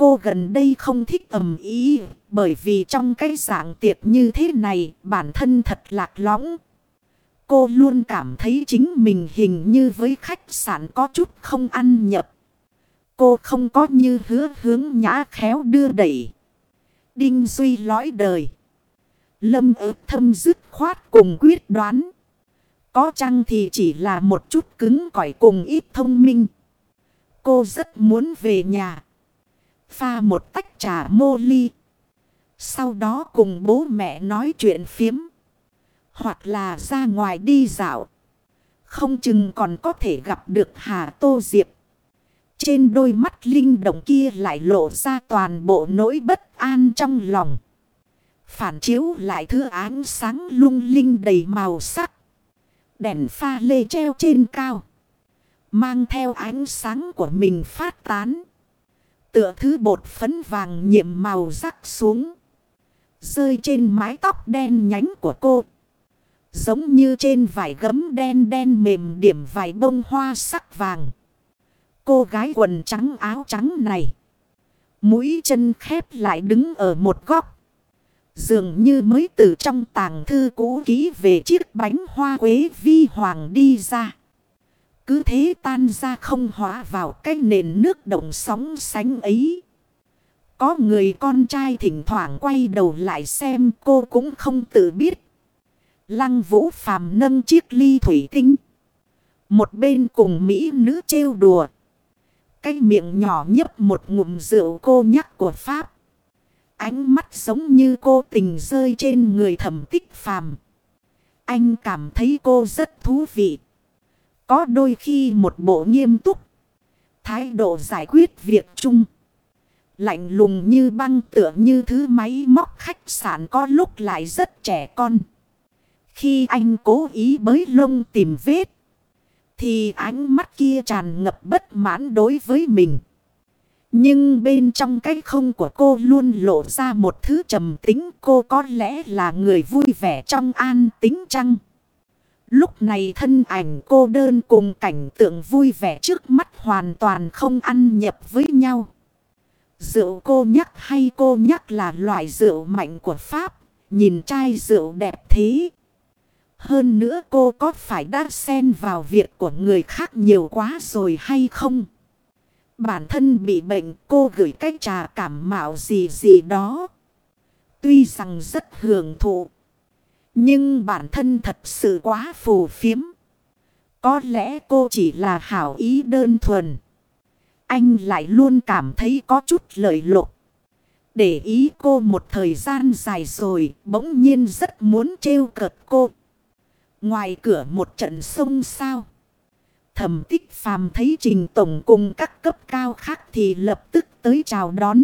Cô gần đây không thích ầm ý, bởi vì trong cái dạng tiệc như thế này, bản thân thật lạc lõng. Cô luôn cảm thấy chính mình hình như với khách sạn có chút không ăn nhập. Cô không có như hứa hướng nhã khéo đưa đẩy. Đinh Duy lõi đời. Lâm ớt thâm dứt khoát cùng quyết đoán. Có chăng thì chỉ là một chút cứng cỏi cùng ít thông minh. Cô rất muốn về nhà. Pha một tách trà mô ly. Sau đó cùng bố mẹ nói chuyện phiếm. Hoặc là ra ngoài đi dạo. Không chừng còn có thể gặp được Hà Tô Diệp. Trên đôi mắt linh động kia lại lộ ra toàn bộ nỗi bất an trong lòng. Phản chiếu lại thứ ánh sáng lung linh đầy màu sắc. Đèn pha lê treo trên cao. Mang theo ánh sáng của mình phát tán. Tựa thứ bột phấn vàng nhiệm màu rắc xuống. Rơi trên mái tóc đen nhánh của cô. Giống như trên vải gấm đen đen mềm điểm vải bông hoa sắc vàng. Cô gái quần trắng áo trắng này. Mũi chân khép lại đứng ở một góc. Dường như mới từ trong tàng thư cũ ký về chiếc bánh hoa quế vi hoàng đi ra. Cứ thế tan ra không hóa vào cái nền nước động sóng sánh ấy. Có người con trai thỉnh thoảng quay đầu lại xem, cô cũng không tự biết. Lăng vũ phàm nâng chiếc ly thủy tinh. Một bên cùng Mỹ nữ trêu đùa. Cái miệng nhỏ nhấp một ngụm rượu cô nhắc của Pháp. Ánh mắt giống như cô tình rơi trên người thẩm tích phàm. Anh cảm thấy cô rất thú vị. Có đôi khi một bộ nghiêm túc. Thái độ giải quyết việc chung. Lạnh lùng như băng tựa như thứ máy móc khách sạn có lúc lại rất trẻ con. Khi anh cố ý bới lông tìm vết. Thì ánh mắt kia tràn ngập bất mãn đối với mình. Nhưng bên trong cái không của cô luôn lộ ra một thứ trầm tính, cô có lẽ là người vui vẻ trong an tính chăng. Lúc này thân ảnh cô đơn cùng cảnh tượng vui vẻ trước mắt hoàn toàn không ăn nhập với nhau. Rượu cô nhắc hay cô nhắc là loại rượu mạnh của Pháp, nhìn chai rượu đẹp thế. Hơn nữa cô có phải đã xen vào việc của người khác nhiều quá rồi hay không? Bản thân bị bệnh cô gửi cách trà cảm mạo gì gì đó. Tuy rằng rất hưởng thụ. Nhưng bản thân thật sự quá phù phiếm. Có lẽ cô chỉ là hảo ý đơn thuần. Anh lại luôn cảm thấy có chút lợi lộc. Để ý cô một thời gian dài rồi, bỗng nhiên rất muốn trêu cợt cô. Ngoài cửa một trận sông sao. Thẩm tích phàm thấy trình tổng cùng các cấp cao khác thì lập tức tới chào đón.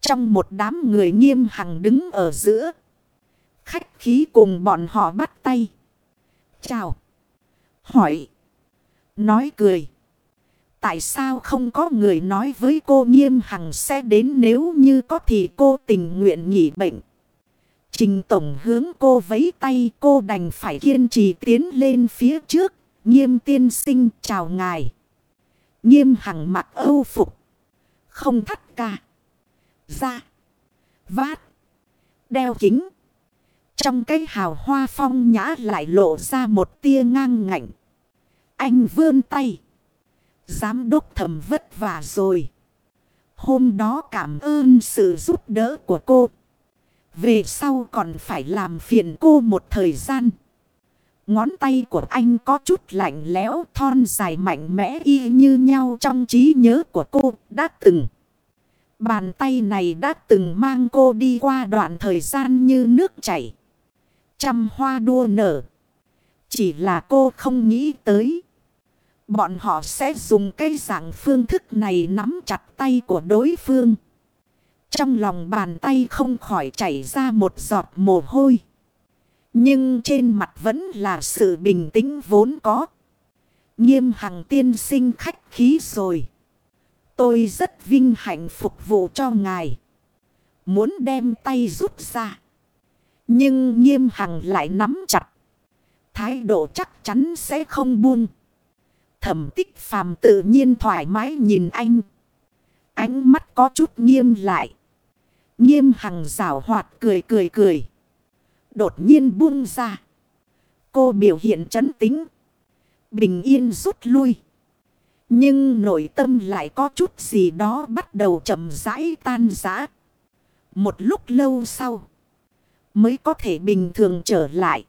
Trong một đám người nghiêm hằng đứng ở giữa. Khách khí cùng bọn họ bắt tay. Chào. Hỏi. Nói cười. Tại sao không có người nói với cô nghiêm hằng sẽ đến nếu như có thì cô tình nguyện nghỉ bệnh. Trình tổng hướng cô vấy tay, cô đành phải kiên trì tiến lên phía trước. Nghiêm tiên sinh, chào ngài. Nghiêm hằng mặc âu phục. Không thắt ca. Ra. Vát. Đeo kính. Trong cái hào hoa phong nhã lại lộ ra một tia ngang ngạnh. Anh vươn tay. Giám đốc thầm vất vả rồi. Hôm đó cảm ơn sự giúp đỡ của cô. Về sau còn phải làm phiền cô một thời gian. Ngón tay của anh có chút lạnh lẽo, thon dài mạnh mẽ y như nhau trong trí nhớ của cô đã từng. Bàn tay này đã từng mang cô đi qua đoạn thời gian như nước chảy. Trăm hoa đua nở. Chỉ là cô không nghĩ tới. Bọn họ sẽ dùng cái dạng phương thức này nắm chặt tay của đối phương. Trong lòng bàn tay không khỏi chảy ra một giọt mồ hôi. Nhưng trên mặt vẫn là sự bình tĩnh vốn có. Nghiêm hằng tiên sinh khách khí rồi. Tôi rất vinh hạnh phục vụ cho ngài. Muốn đem tay rút ra. Nhưng nghiêm hằng lại nắm chặt. Thái độ chắc chắn sẽ không buông. Thẩm tích phàm tự nhiên thoải mái nhìn anh. Ánh mắt có chút nghiêm lại. Nghiêm hằng rào hoạt cười cười cười. Đột nhiên buông ra. Cô biểu hiện chấn tính. Bình yên rút lui. Nhưng nội tâm lại có chút gì đó bắt đầu chậm rãi tan rã. Một lúc lâu sau. Mới có thể bình thường trở lại.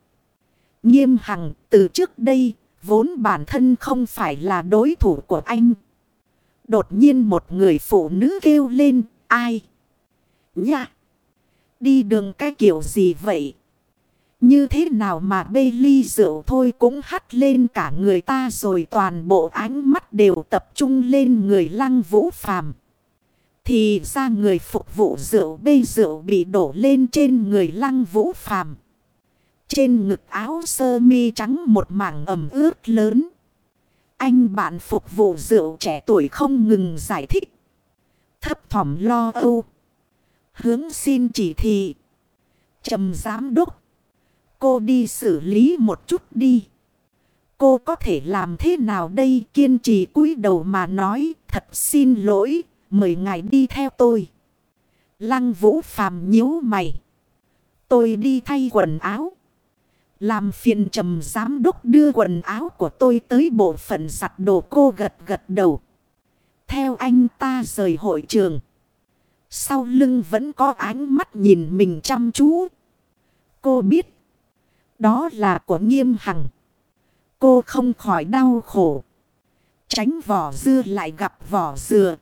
Nghiêm hằng, từ trước đây. Vốn bản thân không phải là đối thủ của anh. Đột nhiên một người phụ nữ kêu lên. Ai? Nha! Đi đường cái kiểu gì vậy? Như thế nào mà bê ly rượu thôi cũng hắt lên cả người ta rồi toàn bộ ánh mắt đều tập trung lên người lăng vũ phàm. Thì ra người phục vụ rượu bê rượu bị đổ lên trên người lăng vũ phàm. Trên ngực áo sơ mi trắng một mảng ẩm ướt lớn. Anh bạn phục vụ rượu trẻ tuổi không ngừng giải thích. Thấp thỏm lo âu. Hướng xin chỉ thị. Trầm giám đốc. Cô đi xử lý một chút đi. Cô có thể làm thế nào đây kiên trì cúi đầu mà nói, thật xin lỗi. Mời ngài đi theo tôi. Lăng vũ phàm nhíu mày. Tôi đi thay quần áo. Làm phiền trầm giám đốc đưa quần áo của tôi tới bộ phận giặt đồ cô gật gật đầu. Theo anh ta rời hội trường. Sau lưng vẫn có ánh mắt nhìn mình chăm chú. Cô biết. Đó là của nghiêm hằng. Cô không khỏi đau khổ. Tránh vỏ dưa lại gặp vỏ dừa.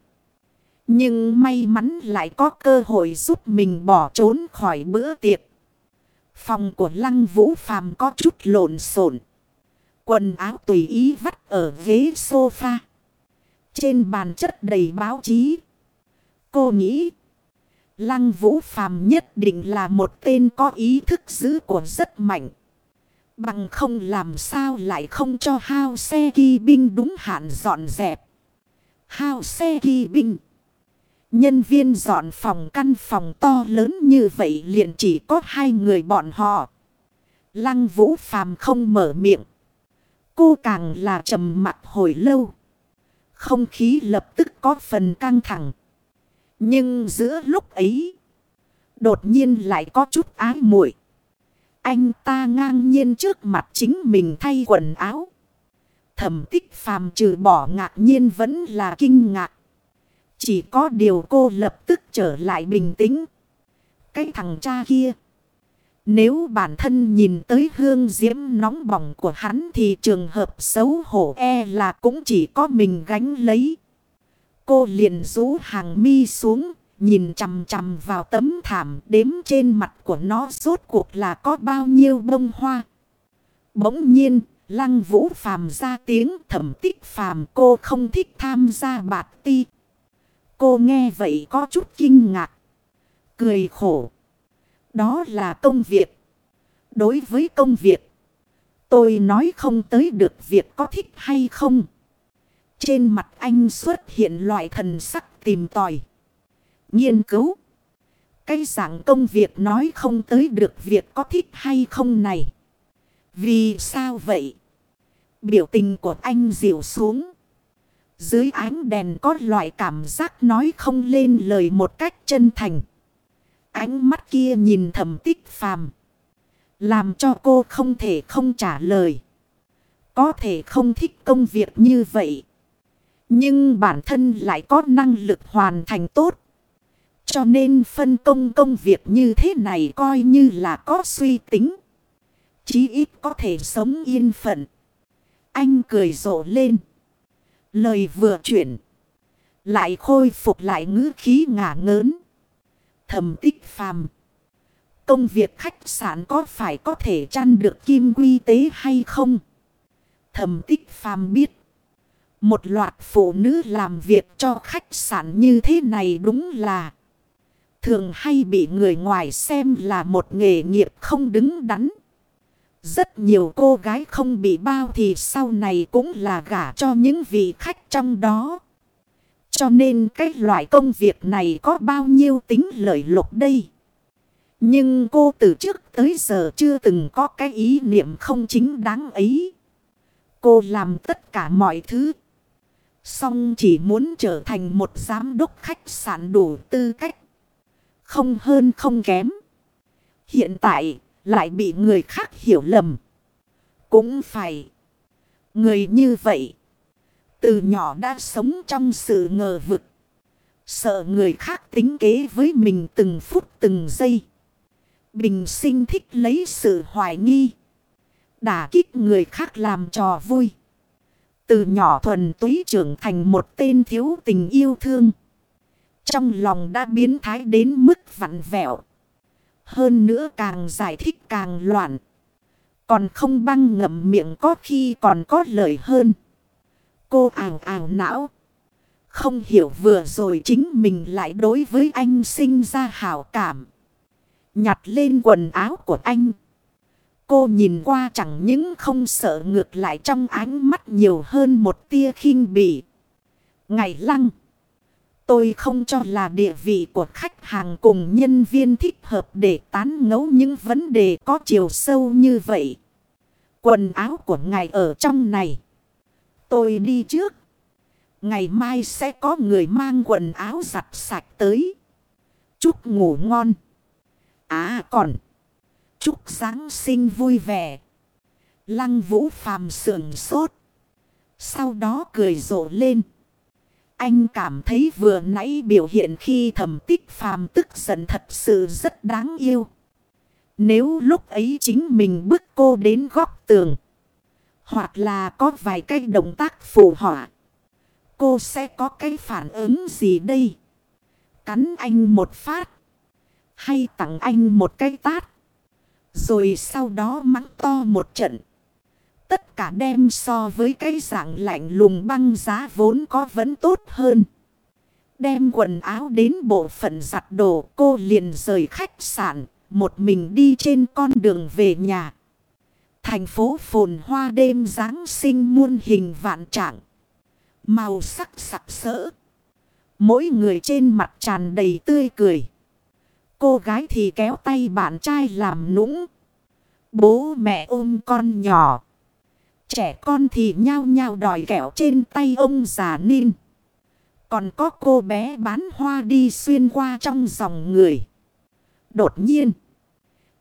Nhưng may mắn lại có cơ hội giúp mình bỏ trốn khỏi bữa tiệc. Phòng của lăng vũ phàm có chút lộn xộn. Quần áo tùy ý vắt ở ghế sofa. Trên bàn chất đầy báo chí. Cô nghĩ. Lăng vũ phàm nhất định là một tên có ý thức giữ của rất mạnh. Bằng không làm sao lại không cho hao xe kỳ binh đúng hạn dọn dẹp. Hao xe kỳ binh. Nhân viên dọn phòng căn phòng to lớn như vậy liền chỉ có hai người bọn họ. Lăng vũ phàm không mở miệng. Cô càng là trầm mặt hồi lâu. Không khí lập tức có phần căng thẳng. Nhưng giữa lúc ấy. Đột nhiên lại có chút ái muội Anh ta ngang nhiên trước mặt chính mình thay quần áo. Thẩm tích phàm trừ bỏ ngạc nhiên vẫn là kinh ngạc. Chỉ có điều cô lập tức trở lại bình tĩnh. Cái thằng cha kia. Nếu bản thân nhìn tới hương diễm nóng bỏng của hắn thì trường hợp xấu hổ e là cũng chỉ có mình gánh lấy. Cô liền rú hàng mi xuống, nhìn chằm chằm vào tấm thảm đếm trên mặt của nó rốt cuộc là có bao nhiêu bông hoa. Bỗng nhiên, lăng vũ phàm ra tiếng thẩm tích phàm cô không thích tham gia bạc ti. Cô nghe vậy có chút kinh ngạc. Cười khổ. Đó là công việc. Đối với công việc. Tôi nói không tới được việc có thích hay không. Trên mặt anh xuất hiện loại thần sắc tìm tòi. Nghiên cứu. Cái dạng công việc nói không tới được việc có thích hay không này. Vì sao vậy? Biểu tình của anh dịu xuống. Dưới ánh đèn có loại cảm giác nói không lên lời một cách chân thành. Ánh mắt kia nhìn thầm tích phàm. Làm cho cô không thể không trả lời. Có thể không thích công việc như vậy. Nhưng bản thân lại có năng lực hoàn thành tốt. Cho nên phân công công việc như thế này coi như là có suy tính. Chí ít có thể sống yên phận. Anh cười rộ lên. Lời vừa chuyển. Lại khôi phục lại ngữ khí ngả ngớn. Thầm tích phàm. Công việc khách sạn có phải có thể chăn được kim quy tế hay không? Thầm tích phàm biết. Một loạt phụ nữ làm việc cho khách sạn như thế này đúng là. Thường hay bị người ngoài xem là một nghề nghiệp không đứng đắn. Rất nhiều cô gái không bị bao thì sau này cũng là gả cho những vị khách trong đó. Cho nên cái loại công việc này có bao nhiêu tính lợi lộc đây. Nhưng cô từ trước tới giờ chưa từng có cái ý niệm không chính đáng ấy. Cô làm tất cả mọi thứ. Xong chỉ muốn trở thành một giám đốc khách sạn đủ tư cách. Không hơn không kém. Hiện tại lại bị người khác hiểu lầm. Cũng phải. Người như vậy. Từ nhỏ đã sống trong sự ngờ vực. Sợ người khác tính kế với mình từng phút từng giây. Bình sinh thích lấy sự hoài nghi. Đả kích người khác làm trò vui. Từ nhỏ thuần túy trưởng thành một tên thiếu tình yêu thương. Trong lòng đã biến thái đến mức vặn vẹo. Hơn nữa càng giải thích càng loạn. Còn không băng ngậm miệng có khi còn có lời hơn. Cô ảo ảo não. Không hiểu vừa rồi chính mình lại đối với anh sinh ra hảo cảm. Nhặt lên quần áo của anh. Cô nhìn qua chẳng những không sợ ngược lại trong ánh mắt nhiều hơn một tia khinh bỉ. Ngày lăng. Tôi không cho là địa vị của khách hàng cùng nhân viên thích hợp để tán ngấu những vấn đề có chiều sâu như vậy. Quần áo của ngài ở trong này. Tôi đi trước. Ngày mai sẽ có người mang quần áo giặt sạch tới. Chúc ngủ ngon. À còn. Chúc Giáng sinh vui vẻ. Lăng vũ phàm sườn sốt. Sau đó cười rộ lên. Anh cảm thấy vừa nãy biểu hiện khi thẩm tích phàm tức giận thật sự rất đáng yêu. Nếu lúc ấy chính mình bước cô đến góc tường. Hoặc là có vài cái động tác phù họa. Cô sẽ có cái phản ứng gì đây? Cắn anh một phát. Hay tặng anh một cái tát. Rồi sau đó mắng to một trận. Tất cả đem so với cái dạng lạnh lùng băng giá vốn có vẫn tốt hơn. Đem quần áo đến bộ phận giặt đồ, cô liền rời khách sạn. Một mình đi trên con đường về nhà. Thành phố phồn hoa đêm Giáng sinh muôn hình vạn trạng. Màu sắc sặc sỡ. Mỗi người trên mặt tràn đầy tươi cười. Cô gái thì kéo tay bạn trai làm nũng. Bố mẹ ôm con nhỏ. Trẻ con thì nhao nhao đòi kẹo trên tay ông già ninh. Còn có cô bé bán hoa đi xuyên qua trong dòng người. Đột nhiên.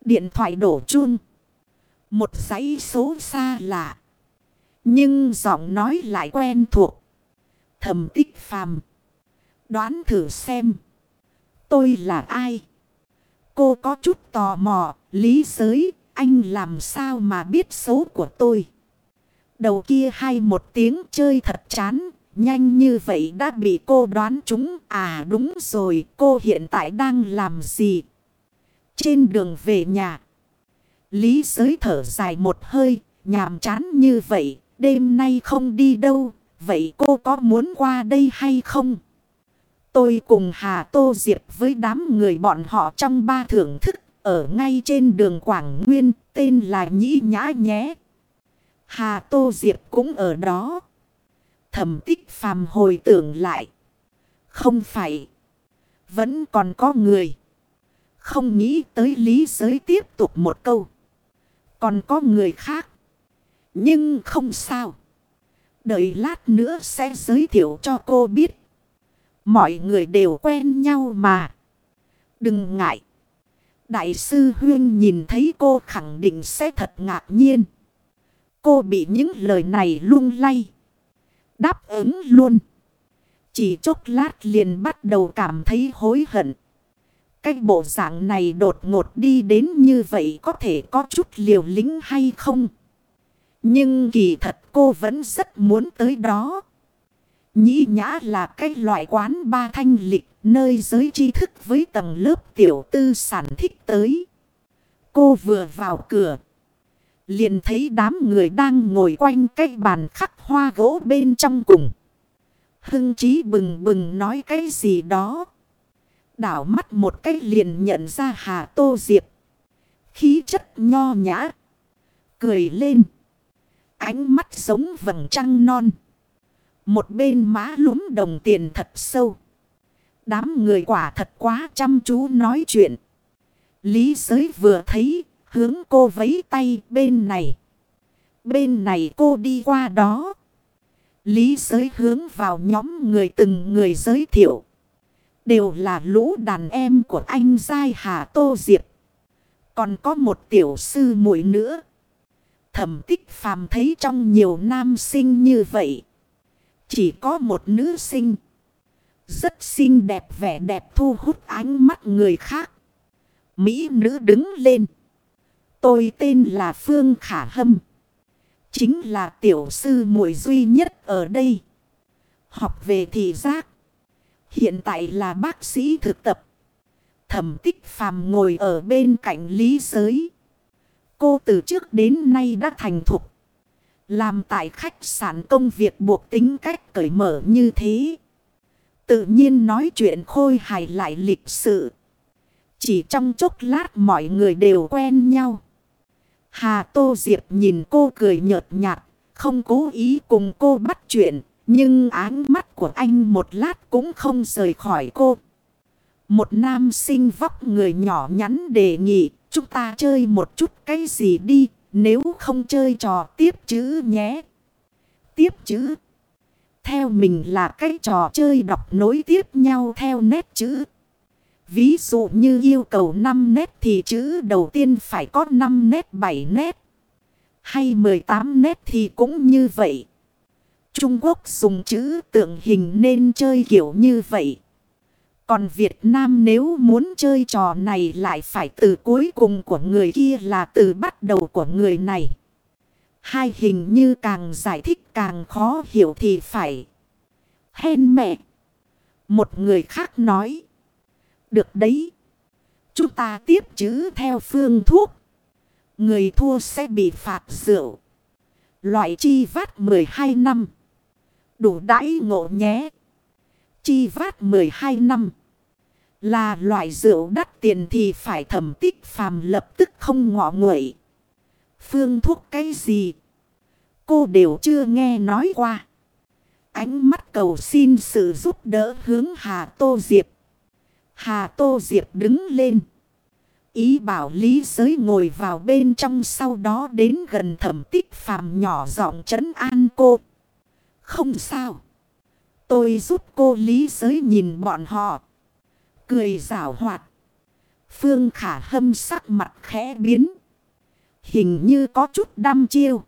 Điện thoại đổ chuông. Một dãy số xa lạ. Nhưng giọng nói lại quen thuộc. Thầm tích phàm. Đoán thử xem. Tôi là ai? Cô có chút tò mò. Lý giới. Anh làm sao mà biết số của tôi? Đầu kia hay một tiếng chơi thật chán. Nhanh như vậy đã bị cô đoán chúng. À đúng rồi. Cô hiện tại đang làm gì? Trên đường về nhà. Lý giới thở dài một hơi. Nhàm chán như vậy. Đêm nay không đi đâu. Vậy cô có muốn qua đây hay không? Tôi cùng Hà Tô Diệp với đám người bọn họ trong ba thưởng thức. Ở ngay trên đường Quảng Nguyên. Tên là Nhĩ Nhã nhé. Hà Tô Diệp cũng ở đó. Thẩm tích phàm hồi tưởng lại. Không phải. Vẫn còn có người. Không nghĩ tới lý giới tiếp tục một câu. Còn có người khác. Nhưng không sao. Đợi lát nữa sẽ giới thiệu cho cô biết. Mọi người đều quen nhau mà. Đừng ngại. Đại sư Huyên nhìn thấy cô khẳng định sẽ thật ngạc nhiên. Cô bị những lời này lung lay. Đáp ứng luôn. Chỉ chốc lát liền bắt đầu cảm thấy hối hận. Cái bộ dạng này đột ngột đi đến như vậy có thể có chút liều lính hay không? Nhưng kỳ thật cô vẫn rất muốn tới đó. Nhĩ nhã là cái loại quán ba thanh lịch, nơi giới tri thức với tầng lớp tiểu tư sản thích tới. Cô vừa vào cửa. Liền thấy đám người đang ngồi quanh cái bàn khắc hoa gỗ bên trong cùng. Hưng trí bừng bừng nói cái gì đó. Đảo mắt một cái liền nhận ra Hà Tô Diệp. Khí chất nho nhã. Cười lên. Ánh mắt giống vầng trăng non. Một bên má lúm đồng tiền thật sâu. Đám người quả thật quá chăm chú nói chuyện. Lý giới vừa thấy, hướng cô vấy tay bên này. Bên này cô đi qua đó. Lý giới hướng vào nhóm người từng người giới thiệu. Đều là lũ đàn em của anh Giai Hà Tô Diệp. Còn có một tiểu sư muội nữa. Thẩm tích phàm thấy trong nhiều nam sinh như vậy. Chỉ có một nữ sinh. Rất xinh đẹp, vẻ đẹp thu hút ánh mắt người khác. Mỹ nữ đứng lên. Tôi tên là Phương Khả Hâm. Chính là tiểu sư muội duy nhất ở đây. Học về thị giác. Hiện tại là bác sĩ thực tập. Thẩm tích phàm ngồi ở bên cạnh lý giới. Cô từ trước đến nay đã thành thục. Làm tại khách sạn công việc buộc tính cách cởi mở như thế. Tự nhiên nói chuyện khôi hài lại lịch sự. Chỉ trong chốc lát mọi người đều quen nhau. Hà Tô Diệp nhìn cô cười nhợt nhạt. Không cố ý cùng cô bắt chuyện. Nhưng áng mắt của anh một lát cũng không rời khỏi cô. Một nam sinh vóc người nhỏ nhắn đề nghị. Chúng ta chơi một chút cái gì đi. Nếu không chơi trò tiếp chữ nhé. Tiếp chữ. Theo mình là cái trò chơi đọc nối tiếp nhau theo nét chữ. Ví dụ như yêu cầu 5 nét thì chữ đầu tiên phải có 5 nét 7 nét. Hay 18 nét thì cũng như vậy. Trung Quốc dùng chữ tượng hình nên chơi kiểu như vậy. Còn Việt Nam nếu muốn chơi trò này lại phải từ cuối cùng của người kia là từ bắt đầu của người này. Hai hình như càng giải thích càng khó hiểu thì phải. Hên mẹ. Một người khác nói. Được đấy. Chúng ta tiếp chữ theo phương thuốc. Người thua sẽ bị phạt rượu. Loại chi vát 12 năm. Đủ đãi ngộ nhé. Chi vát 12 năm. Là loại rượu đắt tiền thì phải thẩm tích phàm lập tức không ngọ nguậy. Phương thuốc cái gì? Cô đều chưa nghe nói qua. Ánh mắt cầu xin sự giúp đỡ hướng Hà Tô Diệp. Hà Tô Diệp đứng lên. Ý bảo Lý Giới ngồi vào bên trong sau đó đến gần thẩm tích phàm nhỏ giọng trấn an cô. Không sao. Tôi giúp cô Lý Giới nhìn bọn họ. Cười rảo hoạt. Phương khả hâm sắc mặt khẽ biến. Hình như có chút đam chiêu.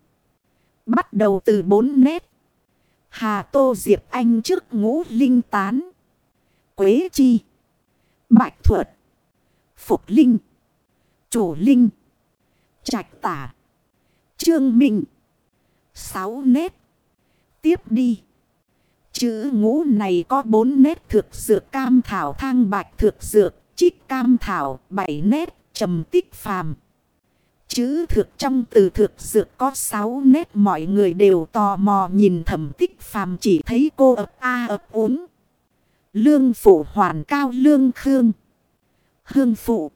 Bắt đầu từ bốn nét. Hà Tô Diệp Anh trước ngũ linh tán. Quế chi. Bạch thuật. Phục linh. Chủ linh. Trạch tả. Trương Minh. Sáu nét. Tiếp đi. Chữ ngũ này có bốn nét thực dược cam thảo thang bạch thực dược. Trích cam thảo, bảy nét, trầm tích phàm. Chữ thực trong từ thực dược có sáu nét, mọi người đều tò mò nhìn thẩm tích phàm chỉ thấy cô ập a ập uống. Lương phụ hoàn cao lương khương. Hương phụ.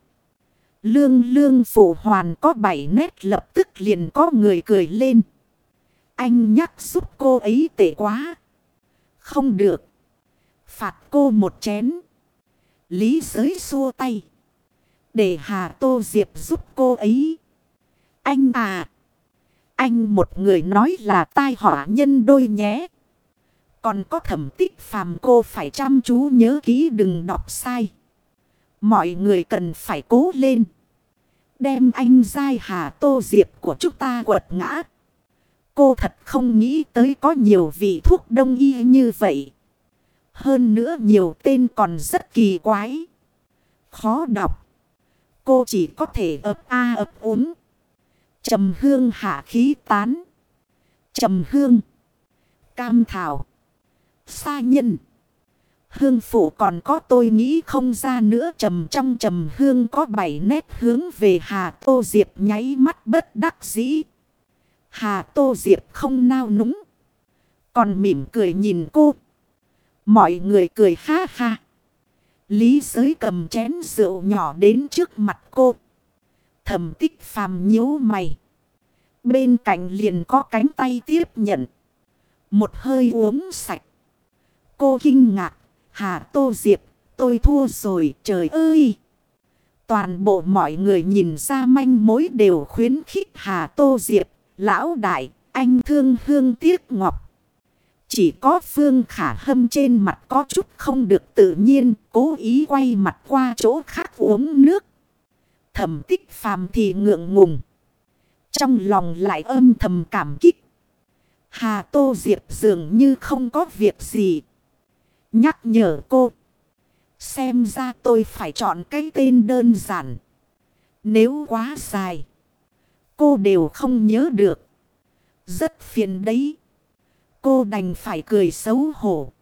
Lương lương phụ hoàn có bảy nét lập tức liền có người cười lên. Anh nhắc giúp cô ấy tệ quá. Không được. Phạt cô một chén. Lý giới xua tay. Để Hà Tô Diệp giúp cô ấy. Anh à. Anh một người nói là tai họa nhân đôi nhé. Còn có thẩm tích phàm cô phải chăm chú nhớ kỹ đừng đọc sai. Mọi người cần phải cố lên. Đem anh giai hà tô diệp của chúng ta quật ngã. Cô thật không nghĩ tới có nhiều vị thuốc đông y như vậy. Hơn nữa nhiều tên còn rất kỳ quái. Khó đọc. Cô chỉ có thể ập a ập uống. Trầm hương hạ khí tán. Trầm hương. Cam thảo. Sa nhân. Hương phủ còn có tôi nghĩ không ra nữa, trầm trong trầm hương có bảy nét hướng về Hà Tô Diệp nháy mắt bất đắc dĩ. Hà Tô Diệp không nao núng. Còn mỉm cười nhìn cô. Mọi người cười ha ha. Lý giới cầm chén rượu nhỏ đến trước mặt cô. Thẩm tích phàm nhíu mày. Bên cạnh liền có cánh tay tiếp nhận. Một hơi uống sạch. Cô kinh ngạc. Hà Tô Diệp, tôi thua rồi trời ơi. Toàn bộ mọi người nhìn ra manh mối đều khuyến khích Hà Tô Diệp. Lão đại, anh thương hương tiếc ngọc. Chỉ có Phương Khả Hâm trên mặt có chút không được tự nhiên, cố ý quay mặt qua chỗ khác uống nước. Thẩm tích phàm thì ngượng ngùng. Trong lòng lại âm thầm cảm kích. Hà Tô Diệp dường như không có việc gì. Nhắc nhở cô. Xem ra tôi phải chọn cái tên đơn giản. Nếu quá dài. Cô đều không nhớ được. Rất phiền đấy. Cô đành phải cười xấu hổ.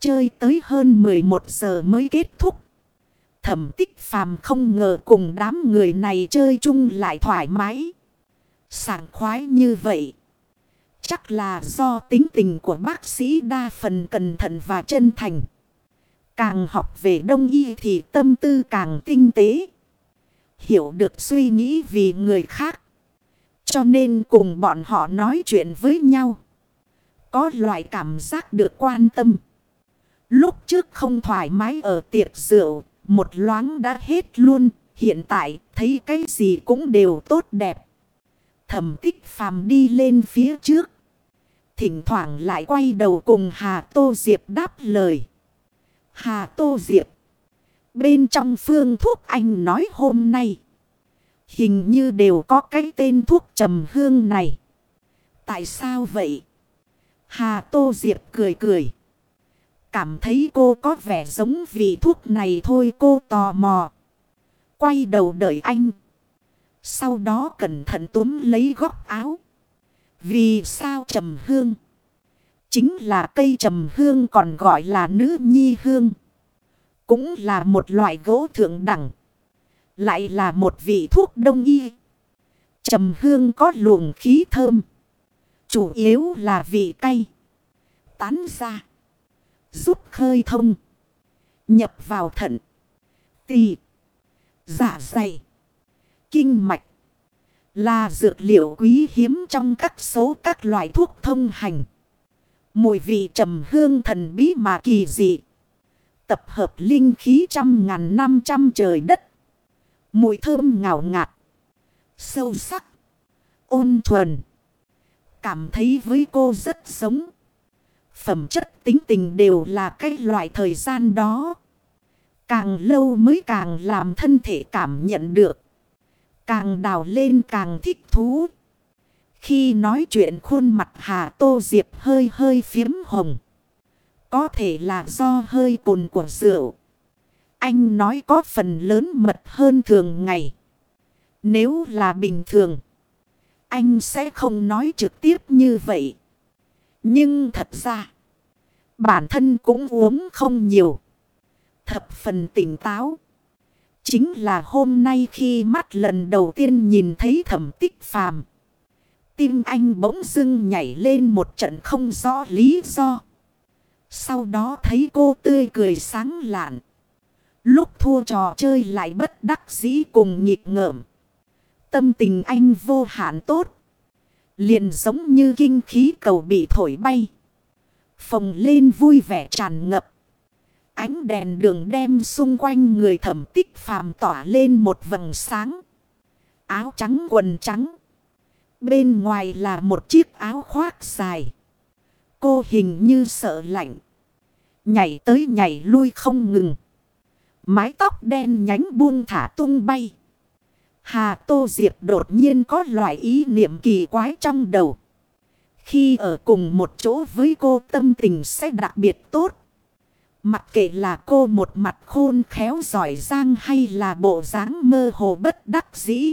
Chơi tới hơn 11 giờ mới kết thúc. Thẩm tích phàm không ngờ cùng đám người này chơi chung lại thoải mái. Sảng khoái như vậy. Chắc là do tính tình của bác sĩ đa phần cẩn thận và chân thành. Càng học về đông y thì tâm tư càng tinh tế. Hiểu được suy nghĩ vì người khác. Cho nên cùng bọn họ nói chuyện với nhau. Có loại cảm giác được quan tâm. Lúc trước không thoải mái ở tiệc rượu. Một loáng đã hết luôn. Hiện tại, thấy cái gì cũng đều tốt đẹp. Thẩm tích phàm đi lên phía trước. Thỉnh thoảng lại quay đầu cùng Hà Tô Diệp đáp lời. Hà Tô Diệp. Bên trong phương thuốc anh nói hôm nay. Hình như đều có cái tên thuốc trầm hương này. Tại sao vậy? Hà Tô Diệp cười cười. Cảm thấy cô có vẻ giống vị thuốc này thôi, cô tò mò. Quay đầu đợi anh. Sau đó cẩn thận túm lấy góc áo. Vì sao trầm hương? Chính là cây trầm hương còn gọi là nữ nhi hương. Cũng là một loại gỗ thượng đẳng. Lại là một vị thuốc đông y. Trầm hương có luồng khí thơm. Chủ yếu là vị cay. Tán ra. Giúp khơi thông. Nhập vào thận. Tỳ. Dạ dày. Kinh mạch. Là dược liệu quý hiếm trong các số các loại thuốc thông hành. Mùi vị trầm hương thần bí mà kỳ dị. Tập hợp linh khí trăm ngàn năm trăm trời đất. Mùi thơm ngào ngạt. Sâu sắc. Ôn thuần. Cảm thấy với cô rất giống. Phẩm chất tính tình đều là cái loại thời gian đó. Càng lâu mới càng làm thân thể cảm nhận được. Càng đào lên càng thích thú. Khi nói chuyện khuôn mặt Hà Tô Diệp hơi hơi phiếm hồng. Có thể là do hơi cồn của rượu. Anh nói có phần lớn mật hơn thường ngày. Nếu là bình thường. Anh sẽ không nói trực tiếp như vậy. Nhưng thật ra. Bản thân cũng uống không nhiều. Thập phần tỉnh táo. Chính là hôm nay khi mắt lần đầu tiên nhìn thấy thẩm tích phàm. Tim anh bỗng dưng nhảy lên một trận không rõ lý do. Sau đó thấy cô tươi cười sáng lạn. Lúc thua trò chơi lại bất đắc dĩ cùng nghịch ngợm. Tâm tình anh vô hạn tốt. Liền giống như kinh khí cầu bị thổi bay. Phồng lên vui vẻ tràn ngập. Ánh đèn đường đem xung quanh người thẩm tích phàm tỏa lên một vầng sáng. Áo trắng quần trắng. Bên ngoài là một chiếc áo khoác dài. Cô hình như sợ lạnh. Nhảy tới nhảy lui không ngừng. Mái tóc đen nhánh buông thả tung bay. Hà Tô Diệp đột nhiên có loại ý niệm kỳ quái trong đầu. Khi ở cùng một chỗ với cô, tâm tình sẽ đặc biệt tốt. Mặc kệ là cô một mặt khôn khéo giỏi giang hay là bộ dáng mơ hồ bất đắc dĩ.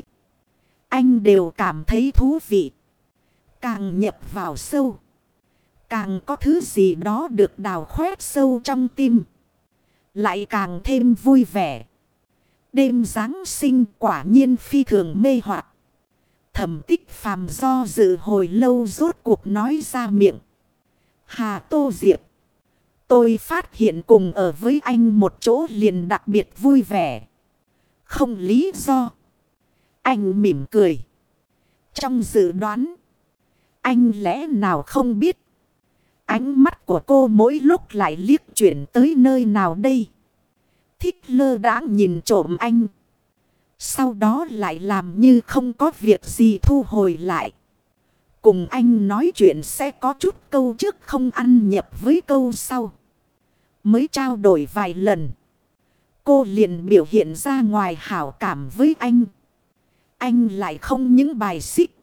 Anh đều cảm thấy thú vị. Càng nhập vào sâu. Càng có thứ gì đó được đào khoét sâu trong tim. Lại càng thêm vui vẻ. Đêm Giáng sinh quả nhiên phi thường mê hoặc Thẩm tích phàm do dự hồi lâu rốt cuộc nói ra miệng. Hà Tô Diệp. Tôi phát hiện cùng ở với anh một chỗ liền đặc biệt vui vẻ. Không lý do. Anh mỉm cười. Trong dự đoán. Anh lẽ nào không biết. Ánh mắt của cô mỗi lúc lại liếc chuyển tới nơi nào đây. Thích lơ đãng nhìn trộm anh. Sau đó lại làm như không có việc gì thu hồi lại cùng anh nói chuyện sẽ có chút câu trước không ăn nhập với câu sau. Mới trao đổi vài lần. Cô liền biểu hiện ra ngoài hảo cảm với anh. Anh lại không những bài xích.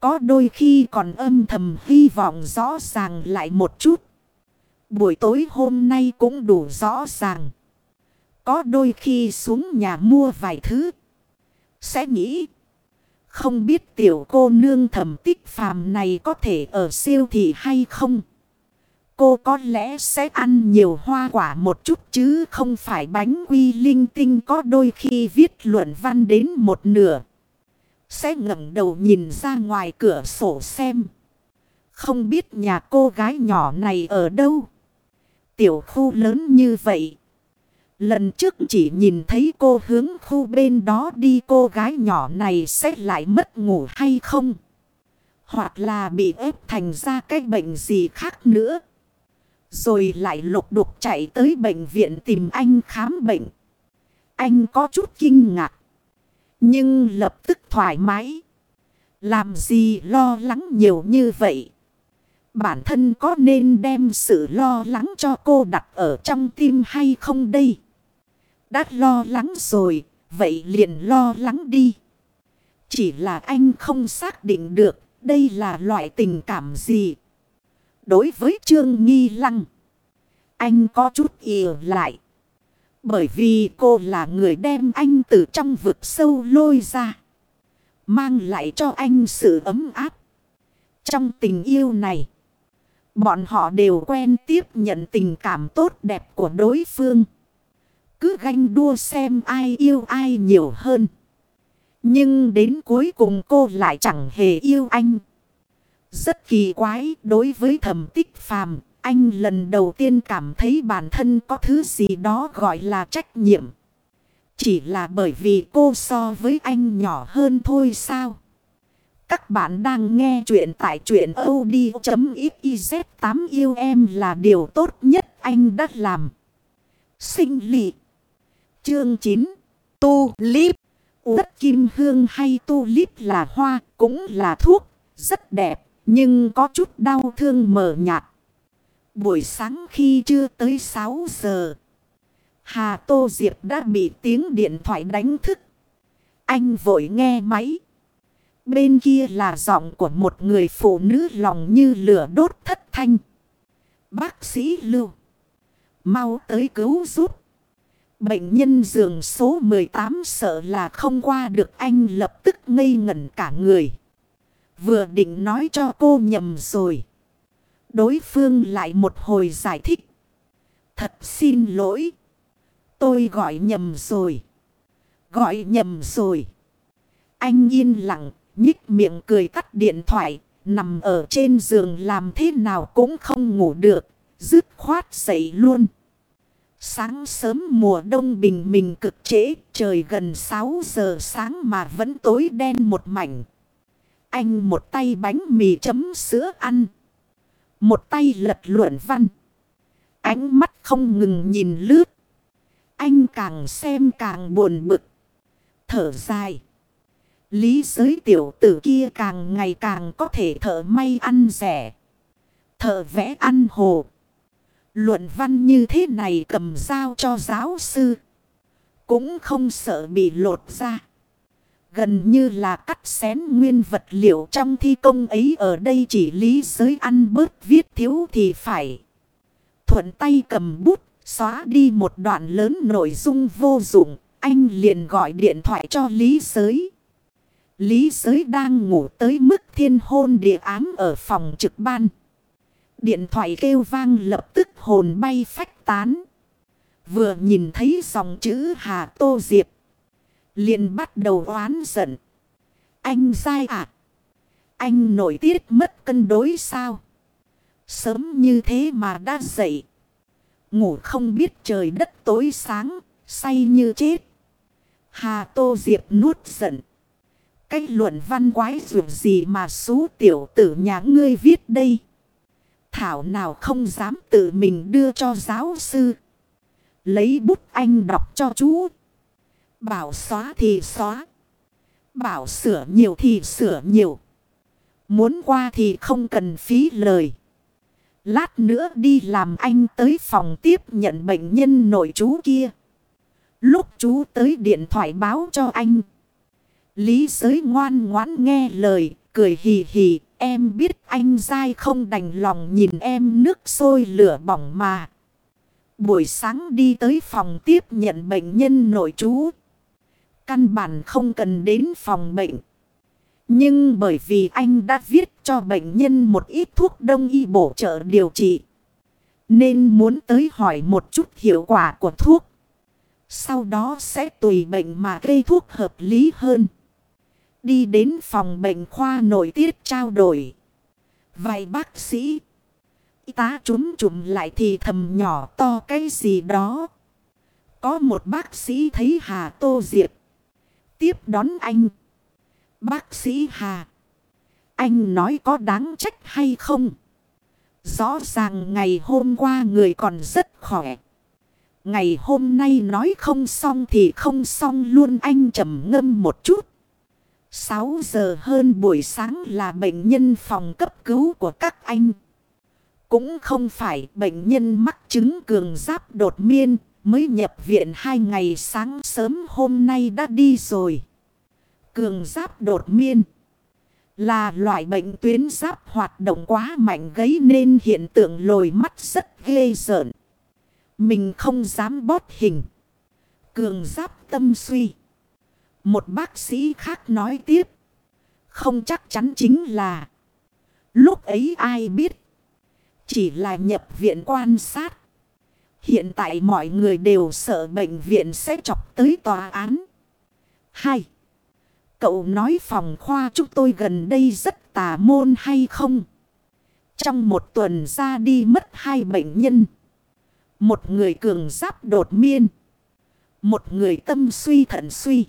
Có đôi khi còn âm thầm hy vọng rõ ràng lại một chút. Buổi tối hôm nay cũng đủ rõ ràng. Có đôi khi xuống nhà mua vài thứ. Sẽ nghĩ. Không biết tiểu cô nương thẩm tích phàm này có thể ở siêu thị hay không. Cô có lẽ sẽ ăn nhiều hoa quả một chút chứ không phải bánh quy linh tinh có đôi khi viết luận văn đến một nửa. Sẽ ngẩng đầu nhìn ra ngoài cửa sổ xem. Không biết nhà cô gái nhỏ này ở đâu. Tiểu khu lớn như vậy. Lần trước chỉ nhìn thấy cô hướng khu bên đó đi, cô gái nhỏ này sẽ lại mất ngủ hay không? Hoặc là bị ép thành ra cái bệnh gì khác nữa. Rồi lại lục đục chạy tới bệnh viện tìm anh khám bệnh. Anh có chút kinh ngạc. Nhưng lập tức thoải mái. Làm gì lo lắng nhiều như vậy? Bản thân có nên đem sự lo lắng cho cô đặt ở trong tim hay không đây? Đã lo lắng rồi, vậy liền lo lắng đi. Chỉ là anh không xác định được đây là loại tình cảm gì. Đối với Trương Nghi Lăng, anh có chút ỉa lại. Bởi vì cô là người đem anh từ trong vực sâu lôi ra. Mang lại cho anh sự ấm áp. Trong tình yêu này, bọn họ đều quen tiếp nhận tình cảm tốt đẹp của đối phương. Cứ ganh đua xem ai yêu ai nhiều hơn. Nhưng đến cuối cùng cô lại chẳng hề yêu anh. Rất kỳ quái, đối với thẩm tích phàm. Anh lần đầu tiên cảm thấy bản thân có thứ gì đó gọi là trách nhiệm. Chỉ là bởi vì cô so với anh nhỏ hơn thôi sao? Các bạn đang nghe chuyện tại chuyện od.xyz 8 yêu em là điều tốt nhất anh đã làm. Sinh lị. Chương 9. Tu líp. Đất kim hương hay tu líp là hoa, cũng là thuốc. Rất đẹp, nhưng có chút đau thương mờ nhạt. Buổi sáng khi chưa tới 6 giờ. Hà Tô Diệp đã bị tiếng điện thoại đánh thức. Anh vội nghe máy. Bên kia là giọng của một người phụ nữ lòng như lửa đốt thất thanh. Bác sĩ Lưu. Mau tới cứu giúp. Bệnh nhân giường số 18 sợ là không qua được anh lập tức ngây ngẩn cả người. Vừa định nói cho cô nhầm rồi. Đối phương lại một hồi giải thích. Thật xin lỗi. Tôi gọi nhầm rồi. Gọi nhầm rồi. Anh yên lặng, nhích miệng cười cắt điện thoại, nằm ở trên giường làm thế nào cũng không ngủ được, dứt khoát dậy luôn. Sáng sớm mùa đông bình mình cực trễ, trời gần 6 giờ sáng mà vẫn tối đen một mảnh. Anh một tay bánh mì chấm sữa ăn. Một tay lật luận văn. Ánh mắt không ngừng nhìn lướt. Anh càng xem càng buồn bực. Thở dài. Lý giới tiểu tử kia càng ngày càng có thể thở may ăn rẻ. Thở vẽ ăn hồ. Luận văn như thế này cầm dao cho giáo sư. Cũng không sợ bị lột ra. Gần như là cắt xén nguyên vật liệu trong thi công ấy ở đây chỉ lý giới ăn bớt viết thiếu thì phải. Thuận tay cầm bút, xóa đi một đoạn lớn nội dung vô dụng, anh liền gọi điện thoại cho lý giới. Lý giới đang ngủ tới mức thiên hôn địa ám ở phòng trực ban. Điện thoại kêu vang lập tức hồn bay phách tán. Vừa nhìn thấy dòng chữ Hà Tô Diệp liền bắt đầu oán giận. Anh sai à? Anh nổi tiết mất cân đối sao? Sớm như thế mà đã dậy. Ngủ không biết trời đất tối sáng, say như chết. Hà Tô Diệp nuốt giận. Cái luận văn quái dù gì mà xú tiểu tử nhà ngươi viết đây. Thảo nào không dám tự mình đưa cho giáo sư. Lấy bút anh đọc cho chú. Bảo xóa thì xóa. Bảo sửa nhiều thì sửa nhiều. Muốn qua thì không cần phí lời. Lát nữa đi làm anh tới phòng tiếp nhận bệnh nhân nội chú kia. Lúc chú tới điện thoại báo cho anh. Lý giới ngoan ngoãn nghe lời, cười hì hì. Em biết anh dai không đành lòng nhìn em nước sôi lửa bỏng mà. Buổi sáng đi tới phòng tiếp nhận bệnh nhân nội trú. Căn bản không cần đến phòng bệnh. Nhưng bởi vì anh đã viết cho bệnh nhân một ít thuốc đông y bổ trợ điều trị. Nên muốn tới hỏi một chút hiệu quả của thuốc. Sau đó sẽ tùy bệnh mà gây thuốc hợp lý hơn. Đi đến phòng bệnh khoa nội tiết trao đổi. Vài bác sĩ. Y tá chúng trùm lại thì thầm nhỏ to cái gì đó. Có một bác sĩ thấy Hà Tô Diệp. Tiếp đón anh. Bác sĩ Hà. Anh nói có đáng trách hay không? Rõ ràng ngày hôm qua người còn rất khỏe. Ngày hôm nay nói không xong thì không xong luôn anh trầm ngâm một chút. 6 giờ hơn buổi sáng là bệnh nhân phòng cấp cứu của các anh. Cũng không phải bệnh nhân mắc chứng cường giáp đột miên, mới nhập viện hai ngày sáng sớm hôm nay đã đi rồi. Cường giáp đột miên là loại bệnh tuyến giáp hoạt động quá mạnh gây nên hiện tượng lồi mắt rất ghê rợn. Mình không dám bót hình. Cường giáp tâm suy. Một bác sĩ khác nói tiếp. Không chắc chắn chính là. Lúc ấy ai biết. Chỉ là nhập viện quan sát. Hiện tại mọi người đều sợ bệnh viện sẽ chọc tới tòa án. 2. Cậu nói phòng khoa chúng tôi gần đây rất tà môn hay không? Trong một tuần ra đi mất hai bệnh nhân. Một người cường giáp đột miên. Một người tâm suy thận suy.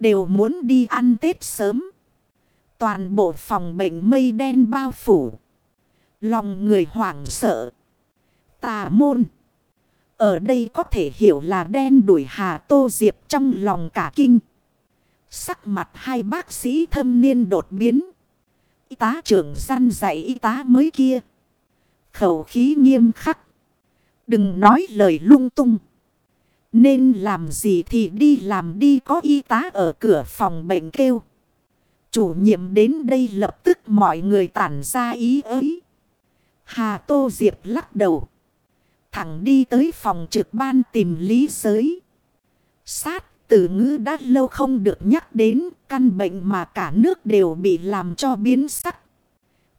Đều muốn đi ăn Tết sớm. Toàn bộ phòng bệnh mây đen bao phủ. Lòng người hoảng sợ. Tà môn. Ở đây có thể hiểu là đen đuổi Hà Tô Diệp trong lòng cả kinh. Sắc mặt hai bác sĩ thâm niên đột biến. Y tá trưởng săn dạy y tá mới kia. Khẩu khí nghiêm khắc. Đừng nói lời lung tung. Nên làm gì thì đi làm đi, có y tá ở cửa phòng bệnh kêu. Chủ nhiệm đến đây lập tức mọi người tản ra ý ấy. Hà Tô Diệp lắc đầu. Thẳng đi tới phòng trực ban tìm lý giới. Sát tử ngữ đã lâu không được nhắc đến, căn bệnh mà cả nước đều bị làm cho biến sắc.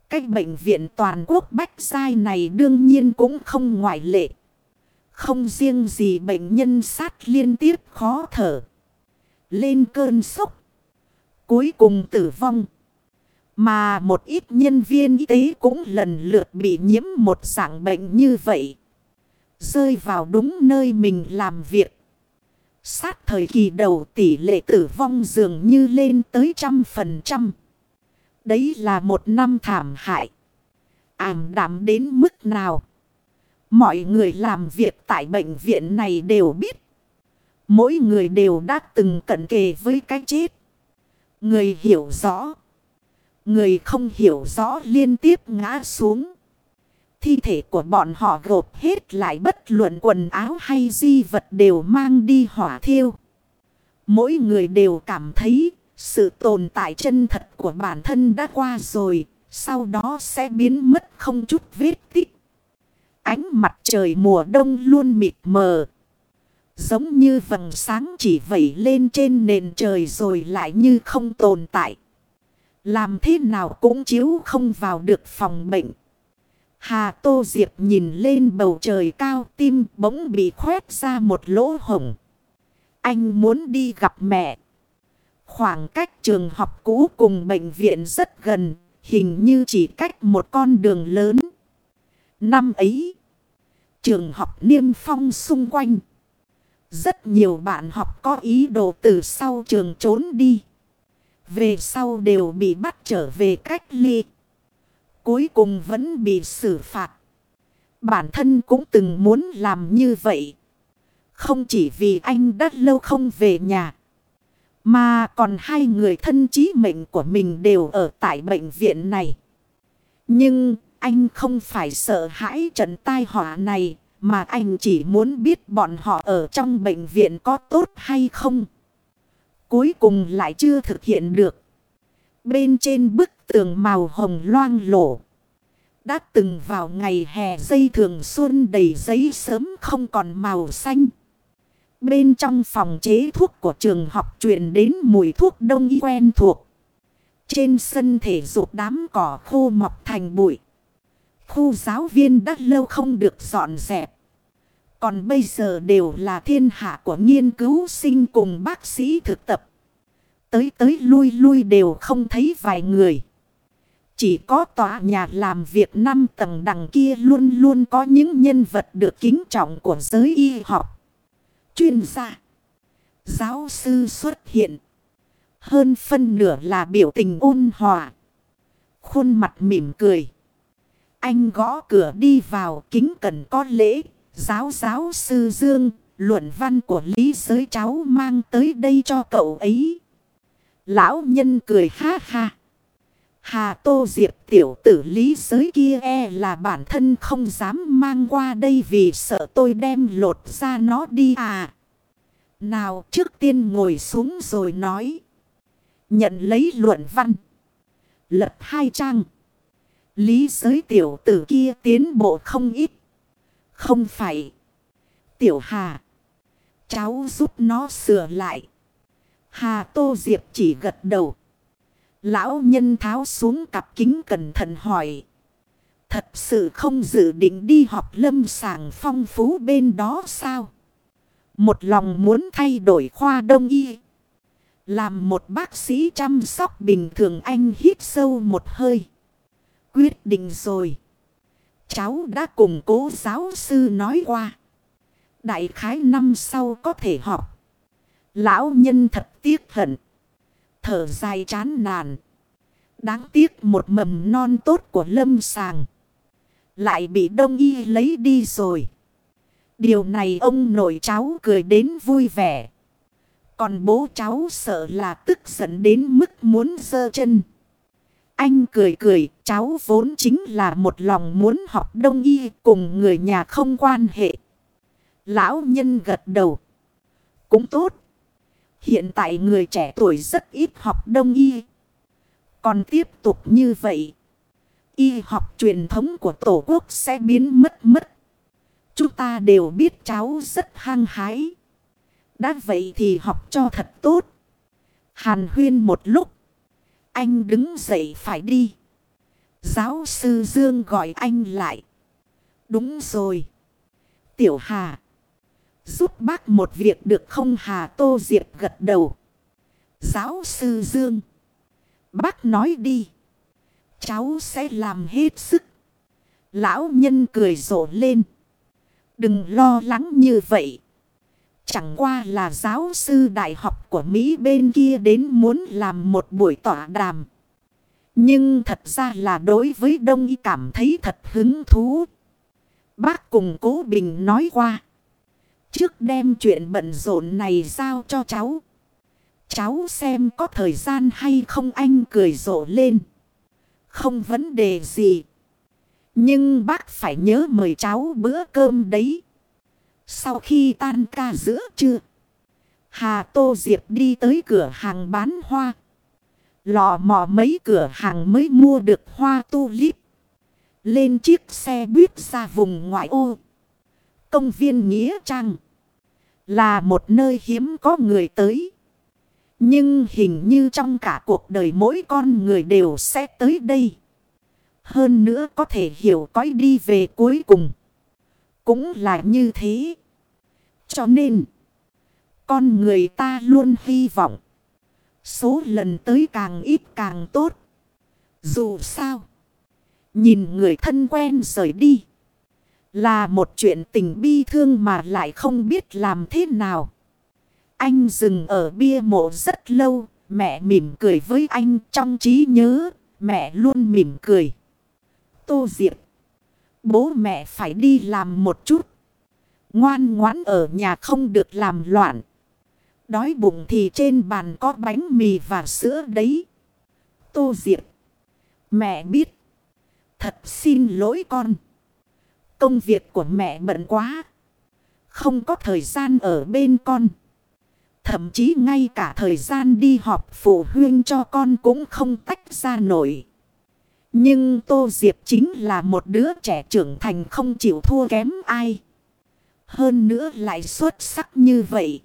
Cách bệnh viện toàn quốc Bách sai này đương nhiên cũng không ngoại lệ. Không riêng gì bệnh nhân sát liên tiếp khó thở. Lên cơn sốc. Cuối cùng tử vong. Mà một ít nhân viên y tế cũng lần lượt bị nhiễm một dạng bệnh như vậy. Rơi vào đúng nơi mình làm việc. Sát thời kỳ đầu tỷ lệ tử vong dường như lên tới trăm phần trăm. Đấy là một năm thảm hại. Ảm đảm đến mức nào? Mọi người làm việc tại bệnh viện này đều biết. Mỗi người đều đã từng cận kề với cái chết. Người hiểu rõ. Người không hiểu rõ liên tiếp ngã xuống. Thi thể của bọn họ gộp hết lại bất luận quần áo hay di vật đều mang đi hỏa thiêu. Mỗi người đều cảm thấy sự tồn tại chân thật của bản thân đã qua rồi. Sau đó sẽ biến mất không chút vết tích. Trời mùa đông luôn mịt mờ. Giống như vầng sáng chỉ vẩy lên trên nền trời rồi lại như không tồn tại. Làm thế nào cũng chiếu không vào được phòng bệnh. Hà Tô Diệp nhìn lên bầu trời cao tim bỗng bị khoét ra một lỗ hổng. Anh muốn đi gặp mẹ. Khoảng cách trường học cũ cùng bệnh viện rất gần, hình như chỉ cách một con đường lớn. Năm ấy, trường học niêm phong xung quanh. Rất nhiều bạn học có ý đồ từ sau trường trốn đi. Về sau đều bị bắt trở về cách ly. Cuối cùng vẫn bị xử phạt. Bản thân cũng từng muốn làm như vậy. Không chỉ vì anh đã lâu không về nhà. Mà còn hai người thân chí mệnh của mình đều ở tại bệnh viện này. Nhưng anh không phải sợ hãi trận tai họa này. Mà anh chỉ muốn biết bọn họ ở trong bệnh viện có tốt hay không. Cuối cùng lại chưa thực hiện được. Bên trên bức tường màu hồng loang lổ. Đã từng vào ngày hè dây thường xuân đầy giấy sớm không còn màu xanh. Bên trong phòng chế thuốc của trường học truyền đến mùi thuốc đông y quen thuộc. Trên sân thể dục đám cỏ khô mọc thành bụi. Khu giáo viên đã lâu không được dọn dẹp. Còn bây giờ đều là thiên hạ của nghiên cứu sinh cùng bác sĩ thực tập. Tới tới lui lui đều không thấy vài người. Chỉ có tòa nhà làm việc năm tầng đằng kia luôn luôn có những nhân vật được kính trọng của giới y học. Chuyên gia. Giáo sư xuất hiện. Hơn phân nửa là biểu tình ôn hòa. Khuôn mặt mỉm cười. Anh gõ cửa đi vào kính cần có lễ. Giáo giáo sư Dương, luận văn của lý giới cháu mang tới đây cho cậu ấy. Lão nhân cười ha ha. Hà Tô Diệp tiểu tử lý giới kia e là bản thân không dám mang qua đây vì sợ tôi đem lột ra nó đi à. Nào trước tiên ngồi xuống rồi nói. Nhận lấy luận văn. Lật hai trang. Lý giới tiểu tử kia tiến bộ không ít. Không phải. Tiểu Hà. Cháu giúp nó sửa lại. Hà Tô Diệp chỉ gật đầu. Lão nhân tháo xuống cặp kính cẩn thận hỏi. Thật sự không dự định đi học lâm sàng phong phú bên đó sao? Một lòng muốn thay đổi khoa đông y. Làm một bác sĩ chăm sóc bình thường anh hít sâu một hơi. Quyết định rồi. Cháu đã cùng cố giáo sư nói qua. Đại khái năm sau có thể học. Lão nhân thật tiếc hận. Thở dài chán nản. Đáng tiếc một mầm non tốt của lâm sàng. Lại bị đông y lấy đi rồi. Điều này ông nội cháu cười đến vui vẻ. Còn bố cháu sợ là tức giận đến mức muốn dơ chân. Anh cười cười, cháu vốn chính là một lòng muốn học đông y cùng người nhà không quan hệ. Lão nhân gật đầu. Cũng tốt. Hiện tại người trẻ tuổi rất ít học đông y. Còn tiếp tục như vậy. Y học truyền thống của Tổ quốc sẽ biến mất mất. Chúng ta đều biết cháu rất hăng hái. Đã vậy thì học cho thật tốt. Hàn huyên một lúc. Anh đứng dậy phải đi. Giáo sư Dương gọi anh lại. Đúng rồi. Tiểu Hà. Giúp bác một việc được không Hà Tô Diệp gật đầu. Giáo sư Dương. Bác nói đi. Cháu sẽ làm hết sức. Lão nhân cười rộ lên. Đừng lo lắng như vậy. Chẳng qua là giáo sư đại học của Mỹ bên kia đến muốn làm một buổi tỏa đàm. Nhưng thật ra là đối với Đông Y cảm thấy thật hứng thú. Bác cùng Cố Bình nói qua. Trước đem chuyện bận rộn này giao cho cháu. Cháu xem có thời gian hay không anh cười rộ lên. Không vấn đề gì. Nhưng bác phải nhớ mời cháu bữa cơm đấy. Sau khi tan ca giữa trưa. Hà Tô Diệp đi tới cửa hàng bán hoa. Lò mò mấy cửa hàng mới mua được hoa tulip. Lên chiếc xe buýt ra vùng ngoại ô. Công viên Nghĩa Trang. Là một nơi hiếm có người tới. Nhưng hình như trong cả cuộc đời mỗi con người đều sẽ tới đây. Hơn nữa có thể hiểu cõi đi về cuối cùng. Cũng là như thế. Cho nên, con người ta luôn hy vọng. Số lần tới càng ít càng tốt. Dù sao, nhìn người thân quen rời đi. Là một chuyện tình bi thương mà lại không biết làm thế nào. Anh dừng ở bia mộ rất lâu. Mẹ mỉm cười với anh trong trí nhớ. Mẹ luôn mỉm cười. Tô Diệp. Bố mẹ phải đi làm một chút. Ngoan ngoãn ở nhà không được làm loạn. đói bụng thì trên bàn có bánh mì và sữa đấy. Tô Diệp. Mẹ biết. Thật xin lỗi con. Công việc của mẹ bận quá. Không có thời gian ở bên con. Thậm chí ngay cả thời gian đi họp phụ huynh cho con cũng không tách ra nổi. Nhưng Tô Diệp chính là một đứa trẻ trưởng thành không chịu thua kém ai. Hơn nữa lại xuất sắc như vậy.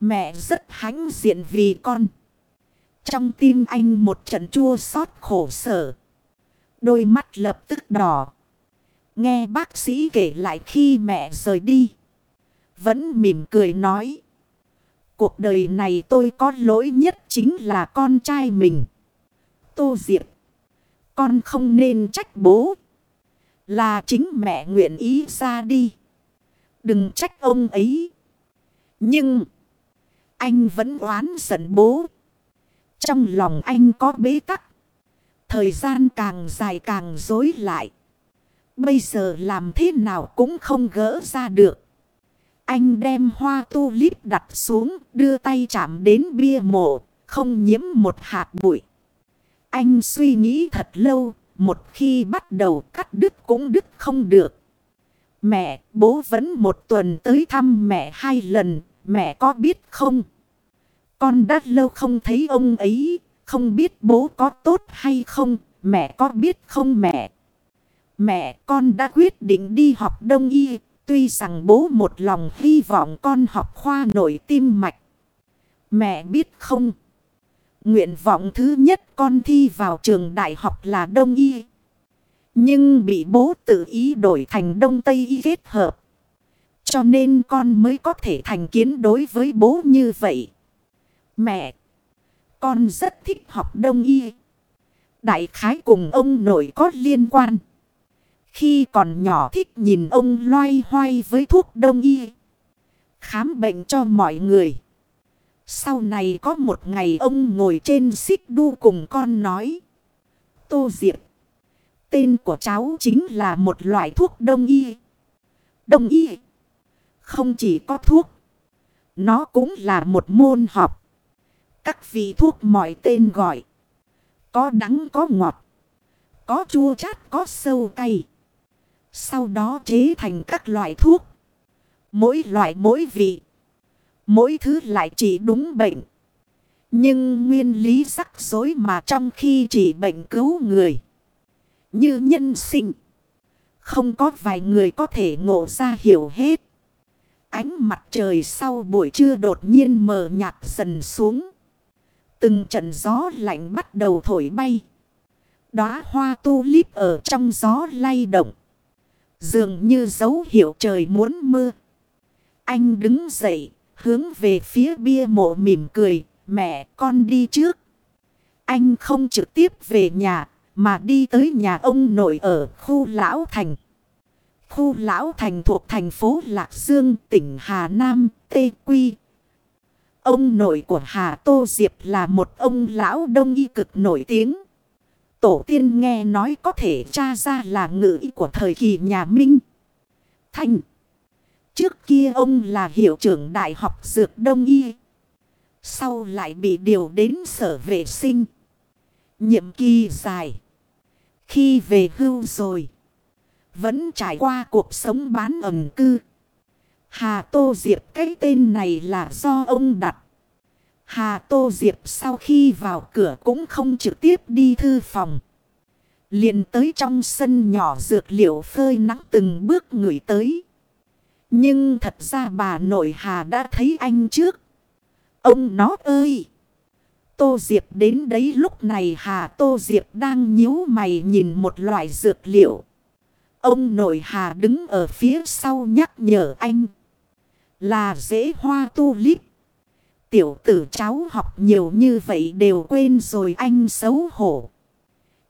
Mẹ rất hãnh diện vì con. Trong tim anh một trận chua xót khổ sở. Đôi mắt lập tức đỏ. Nghe bác sĩ kể lại khi mẹ rời đi. Vẫn mỉm cười nói. Cuộc đời này tôi có lỗi nhất chính là con trai mình. Tô Diệp. Con không nên trách bố. Là chính mẹ nguyện ý ra đi. Đừng trách ông ấy. Nhưng. Anh vẫn oán giận bố. Trong lòng anh có bế tắc. Thời gian càng dài càng dối lại. Bây giờ làm thế nào cũng không gỡ ra được. Anh đem hoa tulip đặt xuống, đưa tay chạm đến bia mộ, không nhiễm một hạt bụi. Anh suy nghĩ thật lâu, một khi bắt đầu cắt đứt cũng đứt không được. Mẹ, bố vẫn một tuần tới thăm mẹ hai lần, mẹ có biết không? Con đã lâu không thấy ông ấy, không biết bố có tốt hay không, mẹ có biết không mẹ? Mẹ con đã quyết định đi học đông y, tuy rằng bố một lòng hy vọng con học khoa nội tim mạch. Mẹ biết không? Nguyện vọng thứ nhất con thi vào trường đại học là đông y. Nhưng bị bố tự ý đổi thành đông tây y kết hợp. Cho nên con mới có thể thành kiến đối với bố như vậy. Mẹ! Con rất thích học đông y. Đại khái cùng ông nội có liên quan. Khi còn nhỏ thích nhìn ông loay hoay với thuốc đông y. Khám bệnh cho mọi người. Sau này có một ngày ông ngồi trên xích đu cùng con nói. Tô Diệp. Tên của cháu chính là một loại thuốc đông y. Đông y. Không chỉ có thuốc. Nó cũng là một môn học. Các vị thuốc mọi tên gọi. Có đắng, có ngọt. Có chua chát, có sâu cay. Sau đó chế thành các loại thuốc. Mỗi loại, mỗi vị. Mỗi thứ lại chỉ đúng bệnh. Nhưng nguyên lý rắc rối mà trong khi chỉ bệnh cứu người. Như nhân sinh. Không có vài người có thể ngộ ra hiểu hết. Ánh mặt trời sau buổi trưa đột nhiên mờ nhạt dần xuống. Từng trận gió lạnh bắt đầu thổi bay. Đóa hoa tulip ở trong gió lay động. Dường như dấu hiệu trời muốn mưa. Anh đứng dậy, hướng về phía bia mộ mỉm cười. Mẹ con đi trước. Anh không trực tiếp về nhà, mà đi tới nhà ông nội ở khu Lão Thành. Khu Lão Thành thuộc thành phố Lạc Dương, tỉnh Hà Nam, Tây Quy. Ông nội của Hà Tô Diệp là một ông lão đông y cực nổi tiếng. Tổ tiên nghe nói có thể tra ra là ngữ của thời kỳ nhà Minh. Thành. Trước kia ông là hiệu trưởng Đại học Dược Đông Y. Sau lại bị điều đến sở vệ sinh. Nhiệm kỳ dài. Khi về hưu rồi. Vẫn trải qua cuộc sống bán ẩn cư. Hà Tô Diệp, cái tên này là do ông đặt. Hà Tô Diệp sau khi vào cửa cũng không trực tiếp đi thư phòng. liền tới trong sân nhỏ dược liệu phơi nắng từng bước ngửi tới. Nhưng thật ra bà nội Hà đã thấy anh trước. Ông nó ơi! Tô Diệp đến đấy lúc này Hà Tô Diệp đang nhíu mày nhìn một loại dược liệu. Ông nội Hà đứng ở phía sau nhắc nhở anh. Là dễ hoa tu lít. Tiểu tử cháu học nhiều như vậy đều quên rồi anh xấu hổ.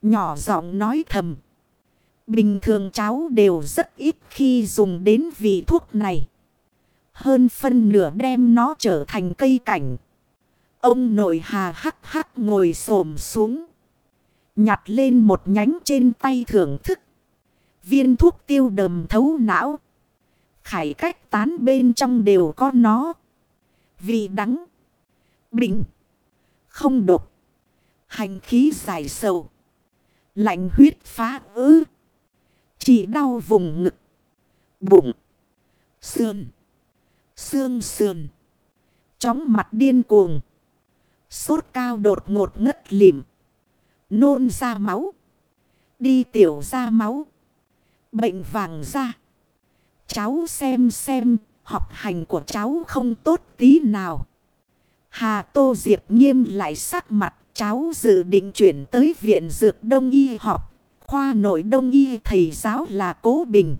Nhỏ giọng nói thầm. Bình thường cháu đều rất ít khi dùng đến vị thuốc này. Hơn phân nửa đem nó trở thành cây cảnh. Ông nội hà hắc hắc ngồi xổm xuống. Nhặt lên một nhánh trên tay thưởng thức. Viên thuốc tiêu đầm thấu não. Khải cách tán bên trong đều có nó. Vị đắng. Bình. Không độc. Hành khí dài sầu. Lạnh huyết phá ư. Chỉ đau vùng ngực. Bụng. Sườn. Xương sườn. Chóng mặt điên cuồng. Sốt cao đột ngột ngất lìm, Nôn ra máu. Đi tiểu ra máu. Bệnh vàng ra. Cháu xem xem. Học hành của cháu không tốt tí nào. Hà Tô Diệp nghiêm lại sắc mặt. Cháu dự định chuyển tới viện dược đông y học. Khoa nội đông y thầy giáo là Cố Bình.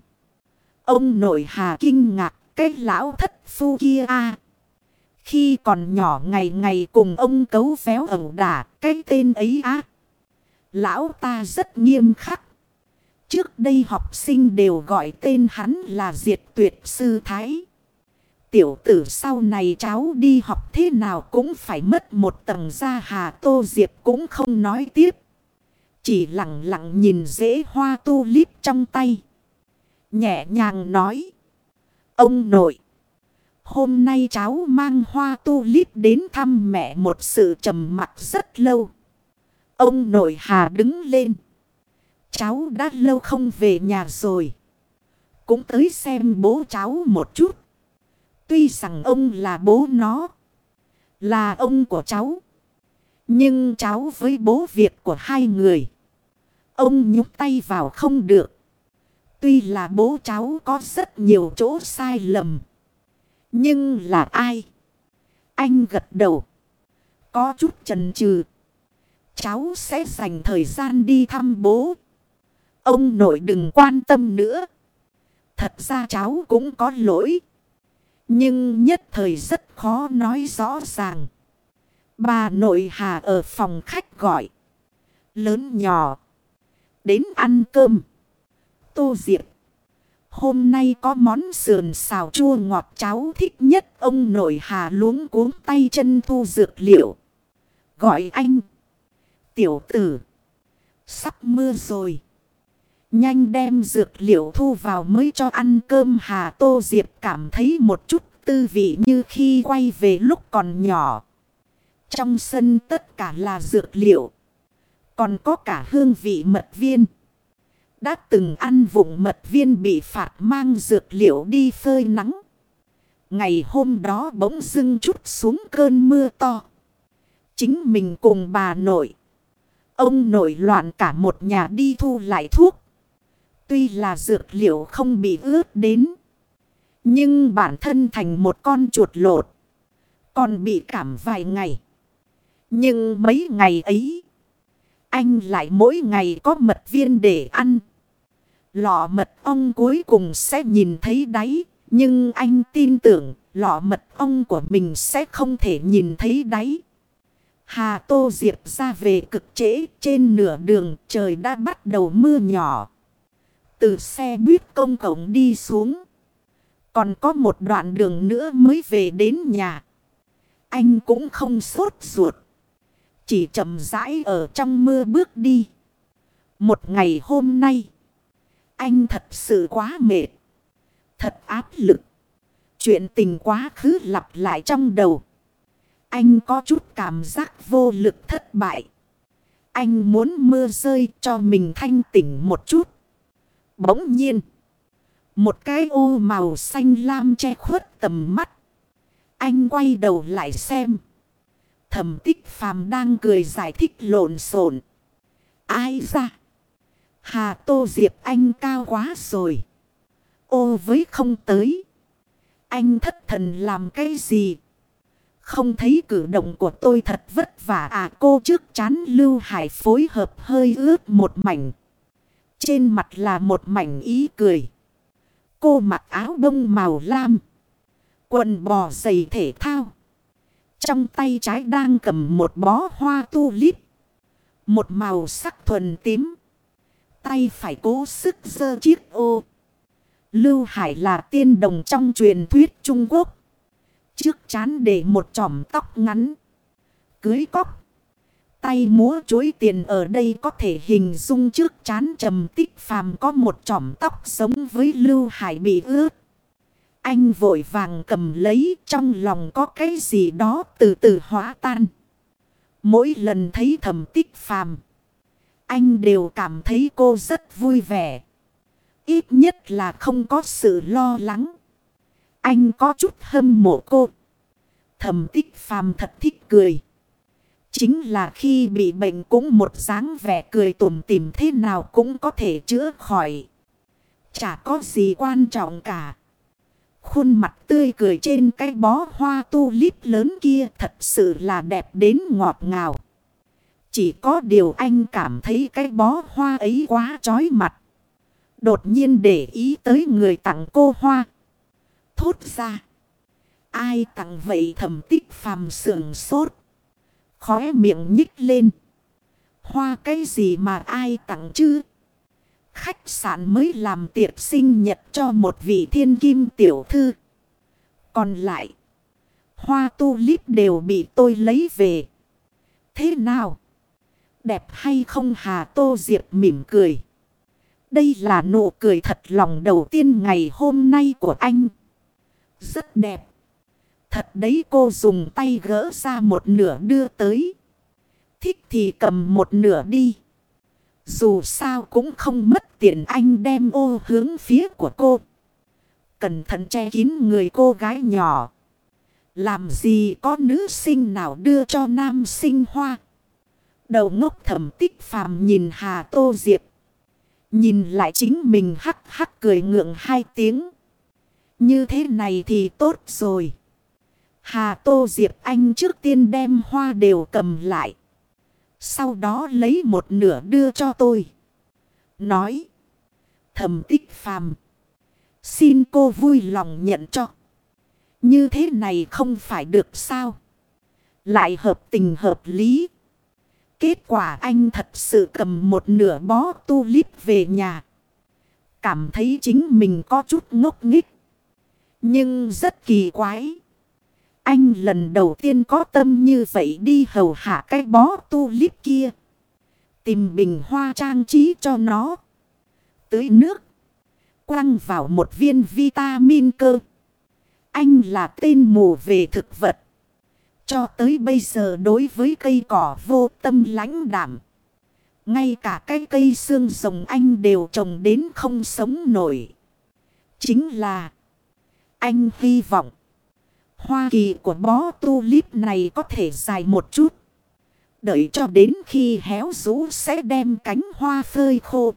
Ông nội Hà kinh ngạc. Cái lão thất phu kia a khi còn nhỏ ngày ngày cùng ông cấu véo ẩu đả. Cái tên ấy á. Lão ta rất nghiêm khắc. Trước đây học sinh đều gọi tên hắn là Diệt Tuyệt Sư Thái. Tiểu tử sau này cháu đi học thế nào cũng phải mất một tầng ra hà tô diệp cũng không nói tiếp. Chỉ lặng lặng nhìn dễ hoa tu líp trong tay. Nhẹ nhàng nói. Ông nội. Hôm nay cháu mang hoa tu líp đến thăm mẹ một sự trầm mặc rất lâu. Ông nội hà đứng lên. Cháu đã lâu không về nhà rồi. Cũng tới xem bố cháu một chút. Tuy rằng ông là bố nó. Là ông của cháu. Nhưng cháu với bố việc của hai người. Ông nhúc tay vào không được. Tuy là bố cháu có rất nhiều chỗ sai lầm. Nhưng là ai? Anh gật đầu. Có chút chần chừ. Cháu sẽ dành thời gian đi thăm bố. Ông nội đừng quan tâm nữa. Thật ra cháu cũng có lỗi. Nhưng nhất thời rất khó nói rõ ràng. Bà nội Hà ở phòng khách gọi. Lớn nhỏ. Đến ăn cơm. Tô Diệp. Hôm nay có món sườn xào chua ngọt cháu thích nhất. Ông nội Hà luống cuống tay chân thu dược liệu. Gọi anh. Tiểu tử. Sắp mưa rồi. Nhanh đem dược liệu thu vào mới cho ăn cơm Hà Tô Diệp cảm thấy một chút tư vị như khi quay về lúc còn nhỏ. Trong sân tất cả là dược liệu. Còn có cả hương vị mật viên. Đã từng ăn vụng mật viên bị phạt mang dược liệu đi phơi nắng. Ngày hôm đó bỗng dưng chút xuống cơn mưa to. Chính mình cùng bà nội. Ông nội loạn cả một nhà đi thu lại thuốc. Tuy là dược liệu không bị ướt đến. Nhưng bản thân thành một con chuột lột. Còn bị cảm vài ngày. Nhưng mấy ngày ấy. Anh lại mỗi ngày có mật viên để ăn. Lọ mật ong cuối cùng sẽ nhìn thấy đáy. Nhưng anh tin tưởng lọ mật ong của mình sẽ không thể nhìn thấy đáy. Hà Tô Diệp ra về cực trễ, trên nửa đường trời đã bắt đầu mưa nhỏ. Từ xe buýt công cộng đi xuống. Còn có một đoạn đường nữa mới về đến nhà. Anh cũng không sốt ruột. Chỉ chậm rãi ở trong mưa bước đi. Một ngày hôm nay. Anh thật sự quá mệt. Thật áp lực. Chuyện tình quá khứ lặp lại trong đầu. Anh có chút cảm giác vô lực thất bại. Anh muốn mưa rơi cho mình thanh tỉnh một chút. Bỗng nhiên. Một cái ô màu xanh lam che khuất tầm mắt. Anh quay đầu lại xem. Thẩm tích phàm đang cười giải thích lộn xộn. Ai ra? Hà Tô Diệp anh cao quá rồi. Ô với không tới. Anh thất thần làm cái gì? Không thấy cử động của tôi thật vất vả à cô trước chán Lưu Hải phối hợp hơi ướt một mảnh. Trên mặt là một mảnh ý cười. Cô mặc áo bông màu lam. Quần bò giày thể thao. Trong tay trái đang cầm một bó hoa tulip. Một màu sắc thuần tím. Tay phải cố sức dơ chiếc ô. Lưu Hải là tiên đồng trong truyền thuyết Trung Quốc. Trước chán để một chỏm tóc ngắn. Cưới cóc. Tay múa chuối tiền ở đây có thể hình dung trước chán trầm tích phàm có một chỏm tóc sống với Lưu Hải bị ướt. Anh vội vàng cầm lấy, trong lòng có cái gì đó từ từ hóa tan. Mỗi lần thấy thầm tích phàm. Anh đều cảm thấy cô rất vui vẻ. Ít nhất là không có sự lo lắng. Anh có chút hâm mộ cô. Thầm tích phàm thật thích cười. Chính là khi bị bệnh cũng một dáng vẻ cười tủm tìm thế nào cũng có thể chữa khỏi. Chả có gì quan trọng cả. Khuôn mặt tươi cười trên cái bó hoa tulip lớn kia thật sự là đẹp đến ngọt ngào. Chỉ có điều anh cảm thấy cái bó hoa ấy quá chói mặt. Đột nhiên để ý tới người tặng cô hoa. Thốt ra. Ai tặng vậy thầm tích phàm sườn sốt. Khóe miệng nhích lên. Hoa cái gì mà ai tặng chứ? Khách sạn mới làm tiệc sinh nhật cho một vị thiên kim tiểu thư. Còn lại, hoa tulip đều bị tôi lấy về. Thế nào? Đẹp hay không Hà Tô Diệp mỉm cười. Đây là nụ cười thật lòng đầu tiên ngày hôm nay của anh. Rất đẹp. Thật đấy, cô dùng tay gỡ ra một nửa đưa tới. Thích thì cầm một nửa đi. Dù sao cũng không mất tiền anh đem ô hướng phía của cô. Cẩn thận che kín người cô gái nhỏ. Làm gì có nữ sinh nào đưa cho nam sinh hoa. Đầu ngốc thẩm tích phàm nhìn Hà Tô Diệp. Nhìn lại chính mình hắc hắc cười ngượng hai tiếng. Như thế này thì tốt rồi. Hà Tô Diệp Anh trước tiên đem hoa đều cầm lại. Sau đó lấy một nửa đưa cho tôi. Nói. Thầm tích phàm. Xin cô vui lòng nhận cho. Như thế này không phải được sao. Lại hợp tình hợp lý. Kết quả anh thật sự cầm một nửa bó tulip về nhà. Cảm thấy chính mình có chút ngốc nghích. Nhưng rất kỳ quái. Anh lần đầu tiên có tâm như vậy đi hầu hạ cái bó tulip kia. Tìm bình hoa trang trí cho nó. Tưới nước. Quăng vào một viên vitamin cơ. Anh là tên mù về thực vật. Cho tới bây giờ đối với cây cỏ vô tâm lãnh đảm. Ngay cả cái cây xương rồng anh đều trồng đến không sống nổi. Chính là, anh hy vọng, hoa kỳ của bó tulip này có thể dài một chút. Đợi cho đến khi héo rũ sẽ đem cánh hoa phơi khô.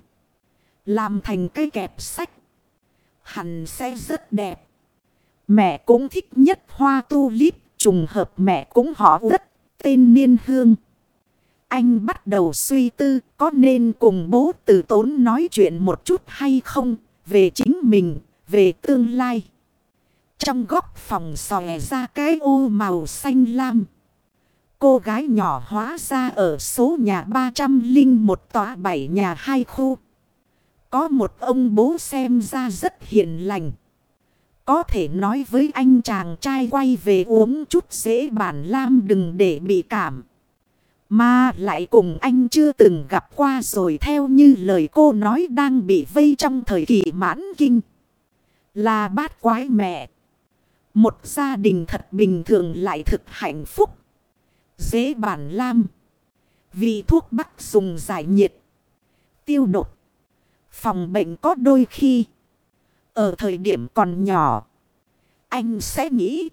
Làm thành cây kẹp sách. Hẳn sẽ rất đẹp. Mẹ cũng thích nhất hoa tulip. Trùng hợp mẹ cũng họ đất. Tên Niên Hương. Anh bắt đầu suy tư có nên cùng bố từ tốn nói chuyện một chút hay không. Về chính mình. Về tương lai. Trong góc phòng xòe ra cái ô màu xanh lam. Cô gái nhỏ hóa ra ở số nhà 301 tòa 7 nhà hai khu. Có một ông bố xem ra rất hiền lành. Có thể nói với anh chàng trai quay về uống chút dễ bản lam đừng để bị cảm. Mà lại cùng anh chưa từng gặp qua rồi theo như lời cô nói đang bị vây trong thời kỳ mãn kinh. Là bát quái mẹ. Một gia đình thật bình thường lại thực hạnh phúc. Dễ bản lam. Vì thuốc bắc dùng giải nhiệt. Tiêu độc. Phòng bệnh có đôi khi. Ở thời điểm còn nhỏ. Anh sẽ nghĩ.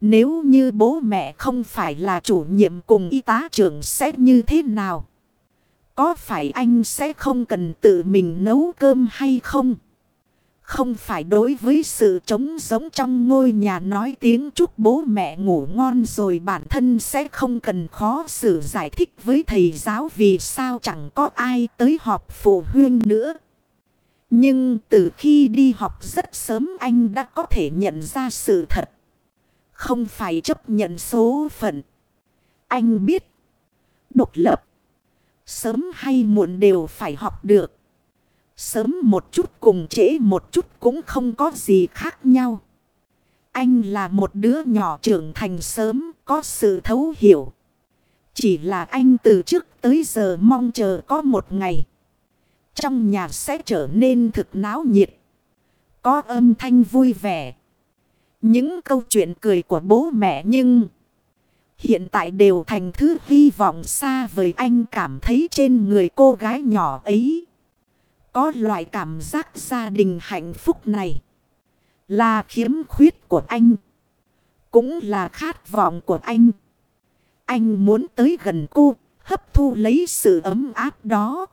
Nếu như bố mẹ không phải là chủ nhiệm cùng y tá trưởng sẽ như thế nào? Có phải anh sẽ không cần tự mình nấu cơm hay không? Không phải đối với sự trống giống trong ngôi nhà nói tiếng chúc bố mẹ ngủ ngon rồi bản thân sẽ không cần khó xử giải thích với thầy giáo vì sao chẳng có ai tới họp phụ huynh nữa. Nhưng từ khi đi học rất sớm anh đã có thể nhận ra sự thật. Không phải chấp nhận số phận. Anh biết. Độc lập. Sớm hay muộn đều phải học được. Sớm một chút cùng trễ một chút cũng không có gì khác nhau. Anh là một đứa nhỏ trưởng thành sớm, có sự thấu hiểu. Chỉ là anh từ trước tới giờ mong chờ có một ngày. Trong nhà sẽ trở nên thực náo nhiệt. Có âm thanh vui vẻ, Những câu chuyện cười của bố mẹ nhưng hiện tại đều thành thứ hy vọng xa vời anh cảm thấy trên người cô gái nhỏ ấy. Có loại cảm giác gia đình hạnh phúc này là khiếm khuyết của anh. Cũng là khát vọng của anh. Anh muốn tới gần cô, hấp thu lấy sự ấm áp đó.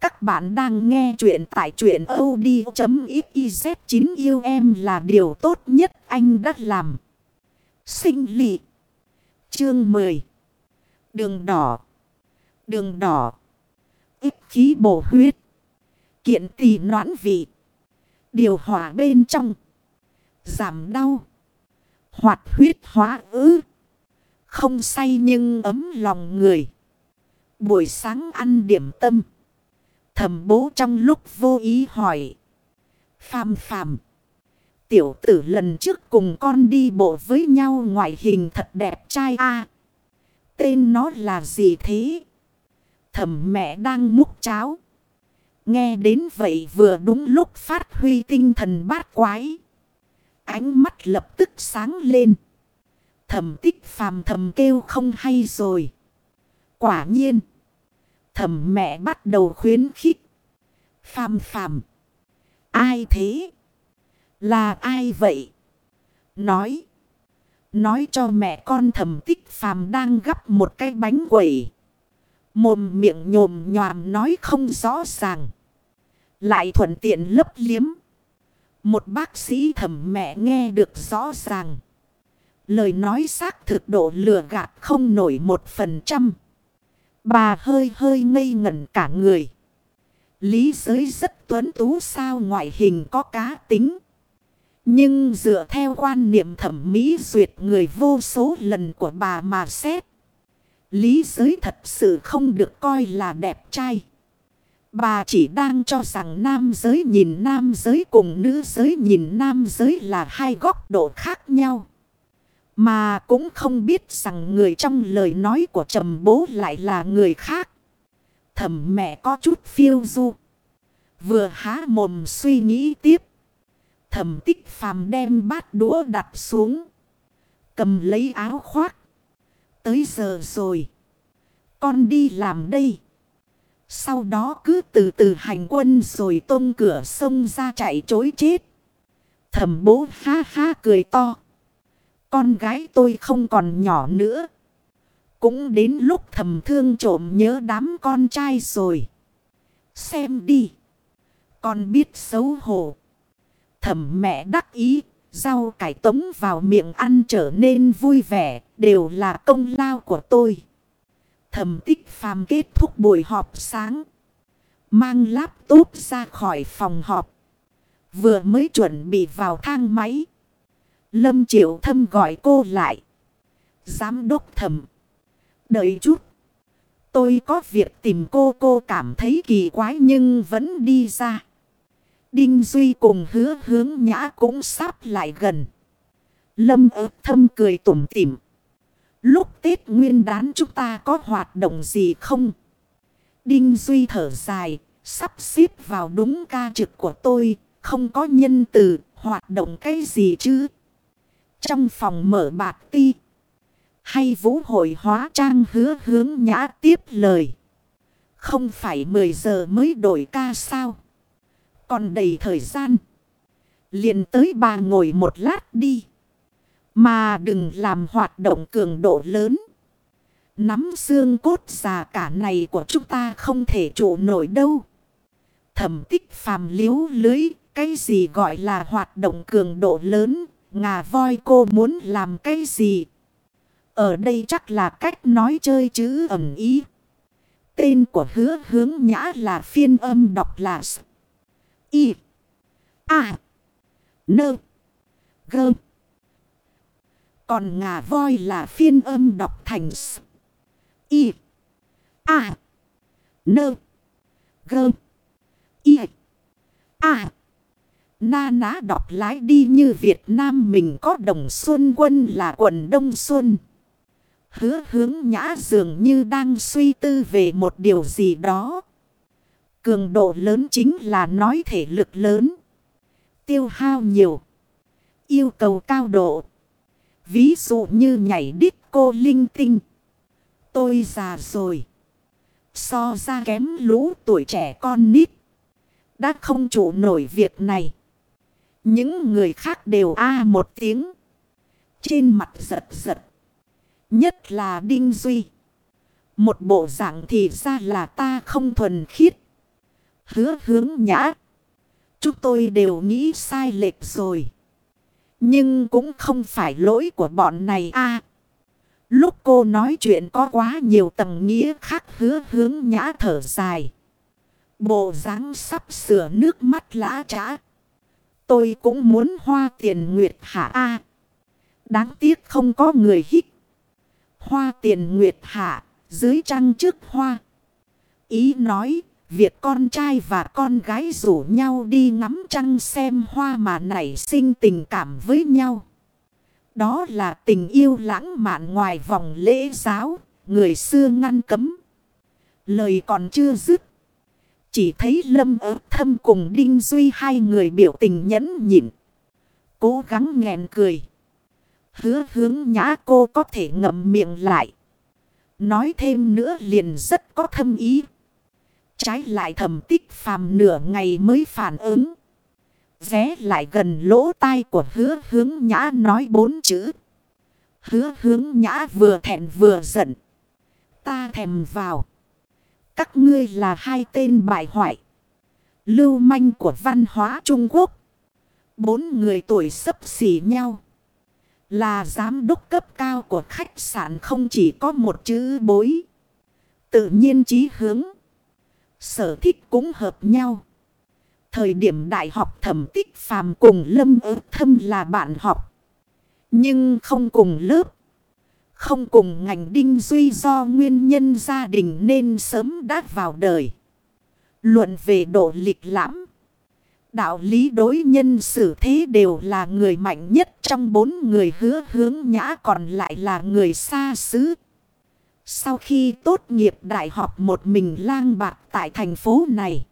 Các bạn đang nghe chuyện tại chuyện od.xyz 9 yêu em là điều tốt nhất anh đã làm. Sinh lị. Chương 10. Đường đỏ. Đường đỏ. Ít khí bổ huyết. Kiện tỳ noãn vị. Điều hòa bên trong. Giảm đau. Hoạt huyết hóa ứ Không say nhưng ấm lòng người. Buổi sáng ăn điểm tâm. Thầm bố trong lúc vô ý hỏi. Phàm phàm. Tiểu tử lần trước cùng con đi bộ với nhau ngoại hình thật đẹp trai a Tên nó là gì thế? Thầm mẹ đang múc cháo. Nghe đến vậy vừa đúng lúc phát huy tinh thần bát quái. Ánh mắt lập tức sáng lên. Thầm tích phàm thầm kêu không hay rồi. Quả nhiên. Thầm mẹ bắt đầu khuyến khích. Phàm phàm. Ai thế? Là ai vậy? Nói. Nói cho mẹ con thầm tích phàm đang gấp một cái bánh quẩy. Mồm miệng nhồm nhòm nói không rõ ràng. Lại thuận tiện lấp liếm. Một bác sĩ thầm mẹ nghe được rõ ràng. Lời nói xác thực độ lừa gạt không nổi một phần trăm. Bà hơi hơi ngây ngẩn cả người. Lý giới rất tuấn tú sao ngoại hình có cá tính. Nhưng dựa theo quan niệm thẩm mỹ duyệt người vô số lần của bà mà xét. Lý giới thật sự không được coi là đẹp trai. Bà chỉ đang cho rằng nam giới nhìn nam giới cùng nữ giới nhìn nam giới là hai góc độ khác nhau. Mà cũng không biết rằng người trong lời nói của trầm bố lại là người khác. Thẩm mẹ có chút phiêu du. Vừa há mồm suy nghĩ tiếp. Thẩm tích phàm đem bát đũa đặt xuống. Cầm lấy áo khoác. Tới giờ rồi. Con đi làm đây. Sau đó cứ từ từ hành quân rồi tôm cửa sông ra chạy chối chết. Thẩm bố ha ha cười to. Con gái tôi không còn nhỏ nữa. Cũng đến lúc thầm thương trộm nhớ đám con trai rồi. Xem đi. Con biết xấu hổ. Thầm mẹ đắc ý. Rau cải tống vào miệng ăn trở nên vui vẻ. Đều là công lao của tôi. Thầm tích phàm kết thúc buổi họp sáng. Mang laptop ra khỏi phòng họp. Vừa mới chuẩn bị vào thang máy. Lâm Triệu Thâm gọi cô lại. Giám đốc thầm. Đợi chút. Tôi có việc tìm cô cô cảm thấy kỳ quái nhưng vẫn đi ra. Đinh Duy cùng hứa hướng nhã cũng sắp lại gần. Lâm ớt thâm cười tủm tỉm. Lúc Tết Nguyên đán chúng ta có hoạt động gì không? Đinh Duy thở dài, sắp xếp vào đúng ca trực của tôi, không có nhân từ, hoạt động cái gì chứ? Trong phòng mở bạc ti. Hay vũ hội hóa trang hứa hướng nhã tiếp lời. Không phải 10 giờ mới đổi ca sao? Còn đầy thời gian. liền tới bà ngồi một lát đi. Mà đừng làm hoạt động cường độ lớn. Nắm xương cốt già cả này của chúng ta không thể trụ nổi đâu. Thẩm tích phàm liếu lưới. Cái gì gọi là hoạt động cường độ lớn Ngà voi cô muốn làm cái gì? Ở đây chắc là cách nói chơi chữ ẩn ý. Tên của hứa hướng nhã là phiên âm đọc là S. Y. A. Nơ. Gơ. Còn ngà voi là phiên âm đọc thành S. Y. A. Nơ. Gơ. Y. A. Na ná đọc lái đi như Việt Nam mình có đồng xuân quân là quần đông xuân. Hứa hướng nhã dường như đang suy tư về một điều gì đó. Cường độ lớn chính là nói thể lực lớn. Tiêu hao nhiều. Yêu cầu cao độ. Ví dụ như nhảy đít cô linh tinh. Tôi già rồi. So ra kém lũ tuổi trẻ con nít. Đã không chủ nổi việc này. Những người khác đều a một tiếng. Trên mặt giật giật. Nhất là Đinh Duy. Một bộ dạng thì ra là ta không thuần khiết. Hứa hướng nhã. Chúng tôi đều nghĩ sai lệch rồi. Nhưng cũng không phải lỗi của bọn này a Lúc cô nói chuyện có quá nhiều tầng nghĩa khác hứa hướng nhã thở dài. Bộ dáng sắp sửa nước mắt lã trã. Tôi cũng muốn hoa tiền nguyệt hạ A. Đáng tiếc không có người hít. Hoa tiền nguyệt hạ, dưới trăng trước hoa. Ý nói, việc con trai và con gái rủ nhau đi ngắm trăng xem hoa mà nảy sinh tình cảm với nhau. Đó là tình yêu lãng mạn ngoài vòng lễ giáo, người xưa ngăn cấm. Lời còn chưa dứt. Chỉ thấy Lâm ớt thâm cùng Đinh Duy hai người biểu tình nhẫn nhịn. Cố gắng nghẹn cười. Hứa hướng nhã cô có thể ngậm miệng lại. Nói thêm nữa liền rất có thâm ý. Trái lại thầm tích phàm nửa ngày mới phản ứng. Vé lại gần lỗ tai của hứa hướng nhã nói bốn chữ. Hứa hướng nhã vừa thẹn vừa giận. Ta thèm vào. Các ngươi là hai tên bại hoại. Lưu manh của văn hóa Trung Quốc. Bốn người tuổi sấp xỉ nhau. Là giám đốc cấp cao của khách sạn không chỉ có một chữ bối. Tự nhiên trí hướng. Sở thích cũng hợp nhau. Thời điểm đại học thẩm tích phàm cùng lâm ớ thâm là bạn học. Nhưng không cùng lớp. Không cùng ngành đinh duy do nguyên nhân gia đình nên sớm đã vào đời. Luận về độ lịch lãm. Đạo lý đối nhân xử thế đều là người mạnh nhất trong bốn người hứa hướng nhã còn lại là người xa xứ. Sau khi tốt nghiệp đại học một mình lang bạc tại thành phố này.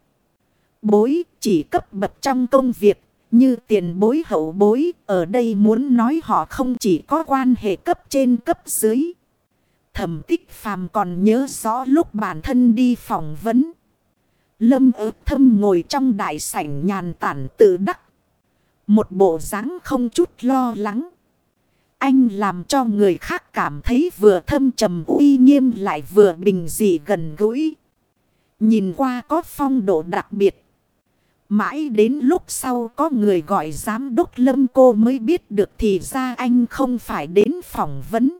Bối chỉ cấp bậc trong công việc như tiền bối hậu bối. Ở đây muốn nói họ không chỉ có quan hệ cấp trên cấp dưới. Thẩm tích phàm còn nhớ rõ lúc bản thân đi phỏng vấn. Lâm ớt thâm ngồi trong đại sảnh nhàn tản tự đắc. Một bộ dáng không chút lo lắng. Anh làm cho người khác cảm thấy vừa thâm trầm uy nghiêm lại vừa bình dị gần gũi. Nhìn qua có phong độ đặc biệt. Mãi đến lúc sau có người gọi giám đốc lâm cô mới biết được thì ra anh không phải đến phỏng vấn.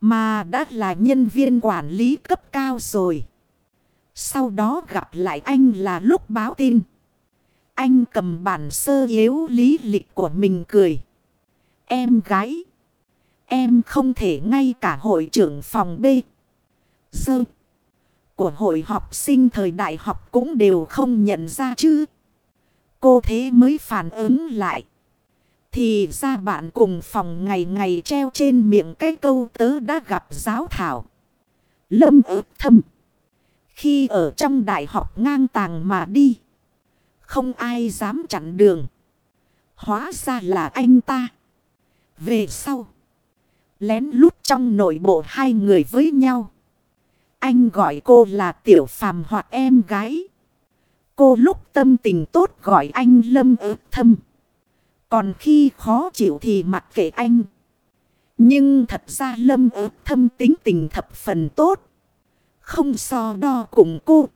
Mà đã là nhân viên quản lý cấp cao rồi. Sau đó gặp lại anh là lúc báo tin. Anh cầm bản sơ yếu lý lịch của mình cười. Em gái. Em không thể ngay cả hội trưởng phòng B. Sơ. Của hội học sinh thời đại học cũng đều không nhận ra chứ. Cô thế mới phản ứng lại. Thì ra bạn cùng phòng ngày ngày treo trên miệng cái câu tớ đã gặp giáo thảo. Lâm ớt thâm. Khi ở trong đại học ngang tàng mà đi. Không ai dám chặn đường. Hóa ra là anh ta. Về sau. Lén lút trong nội bộ hai người với nhau. Anh gọi cô là tiểu phàm hoặc em gái. Cô lúc tâm tình tốt gọi anh lâm ớt thâm. Còn khi khó chịu thì mặc kệ anh. Nhưng thật ra lâm ớt thâm tính tình thập phần tốt. Không so đo cùng cô.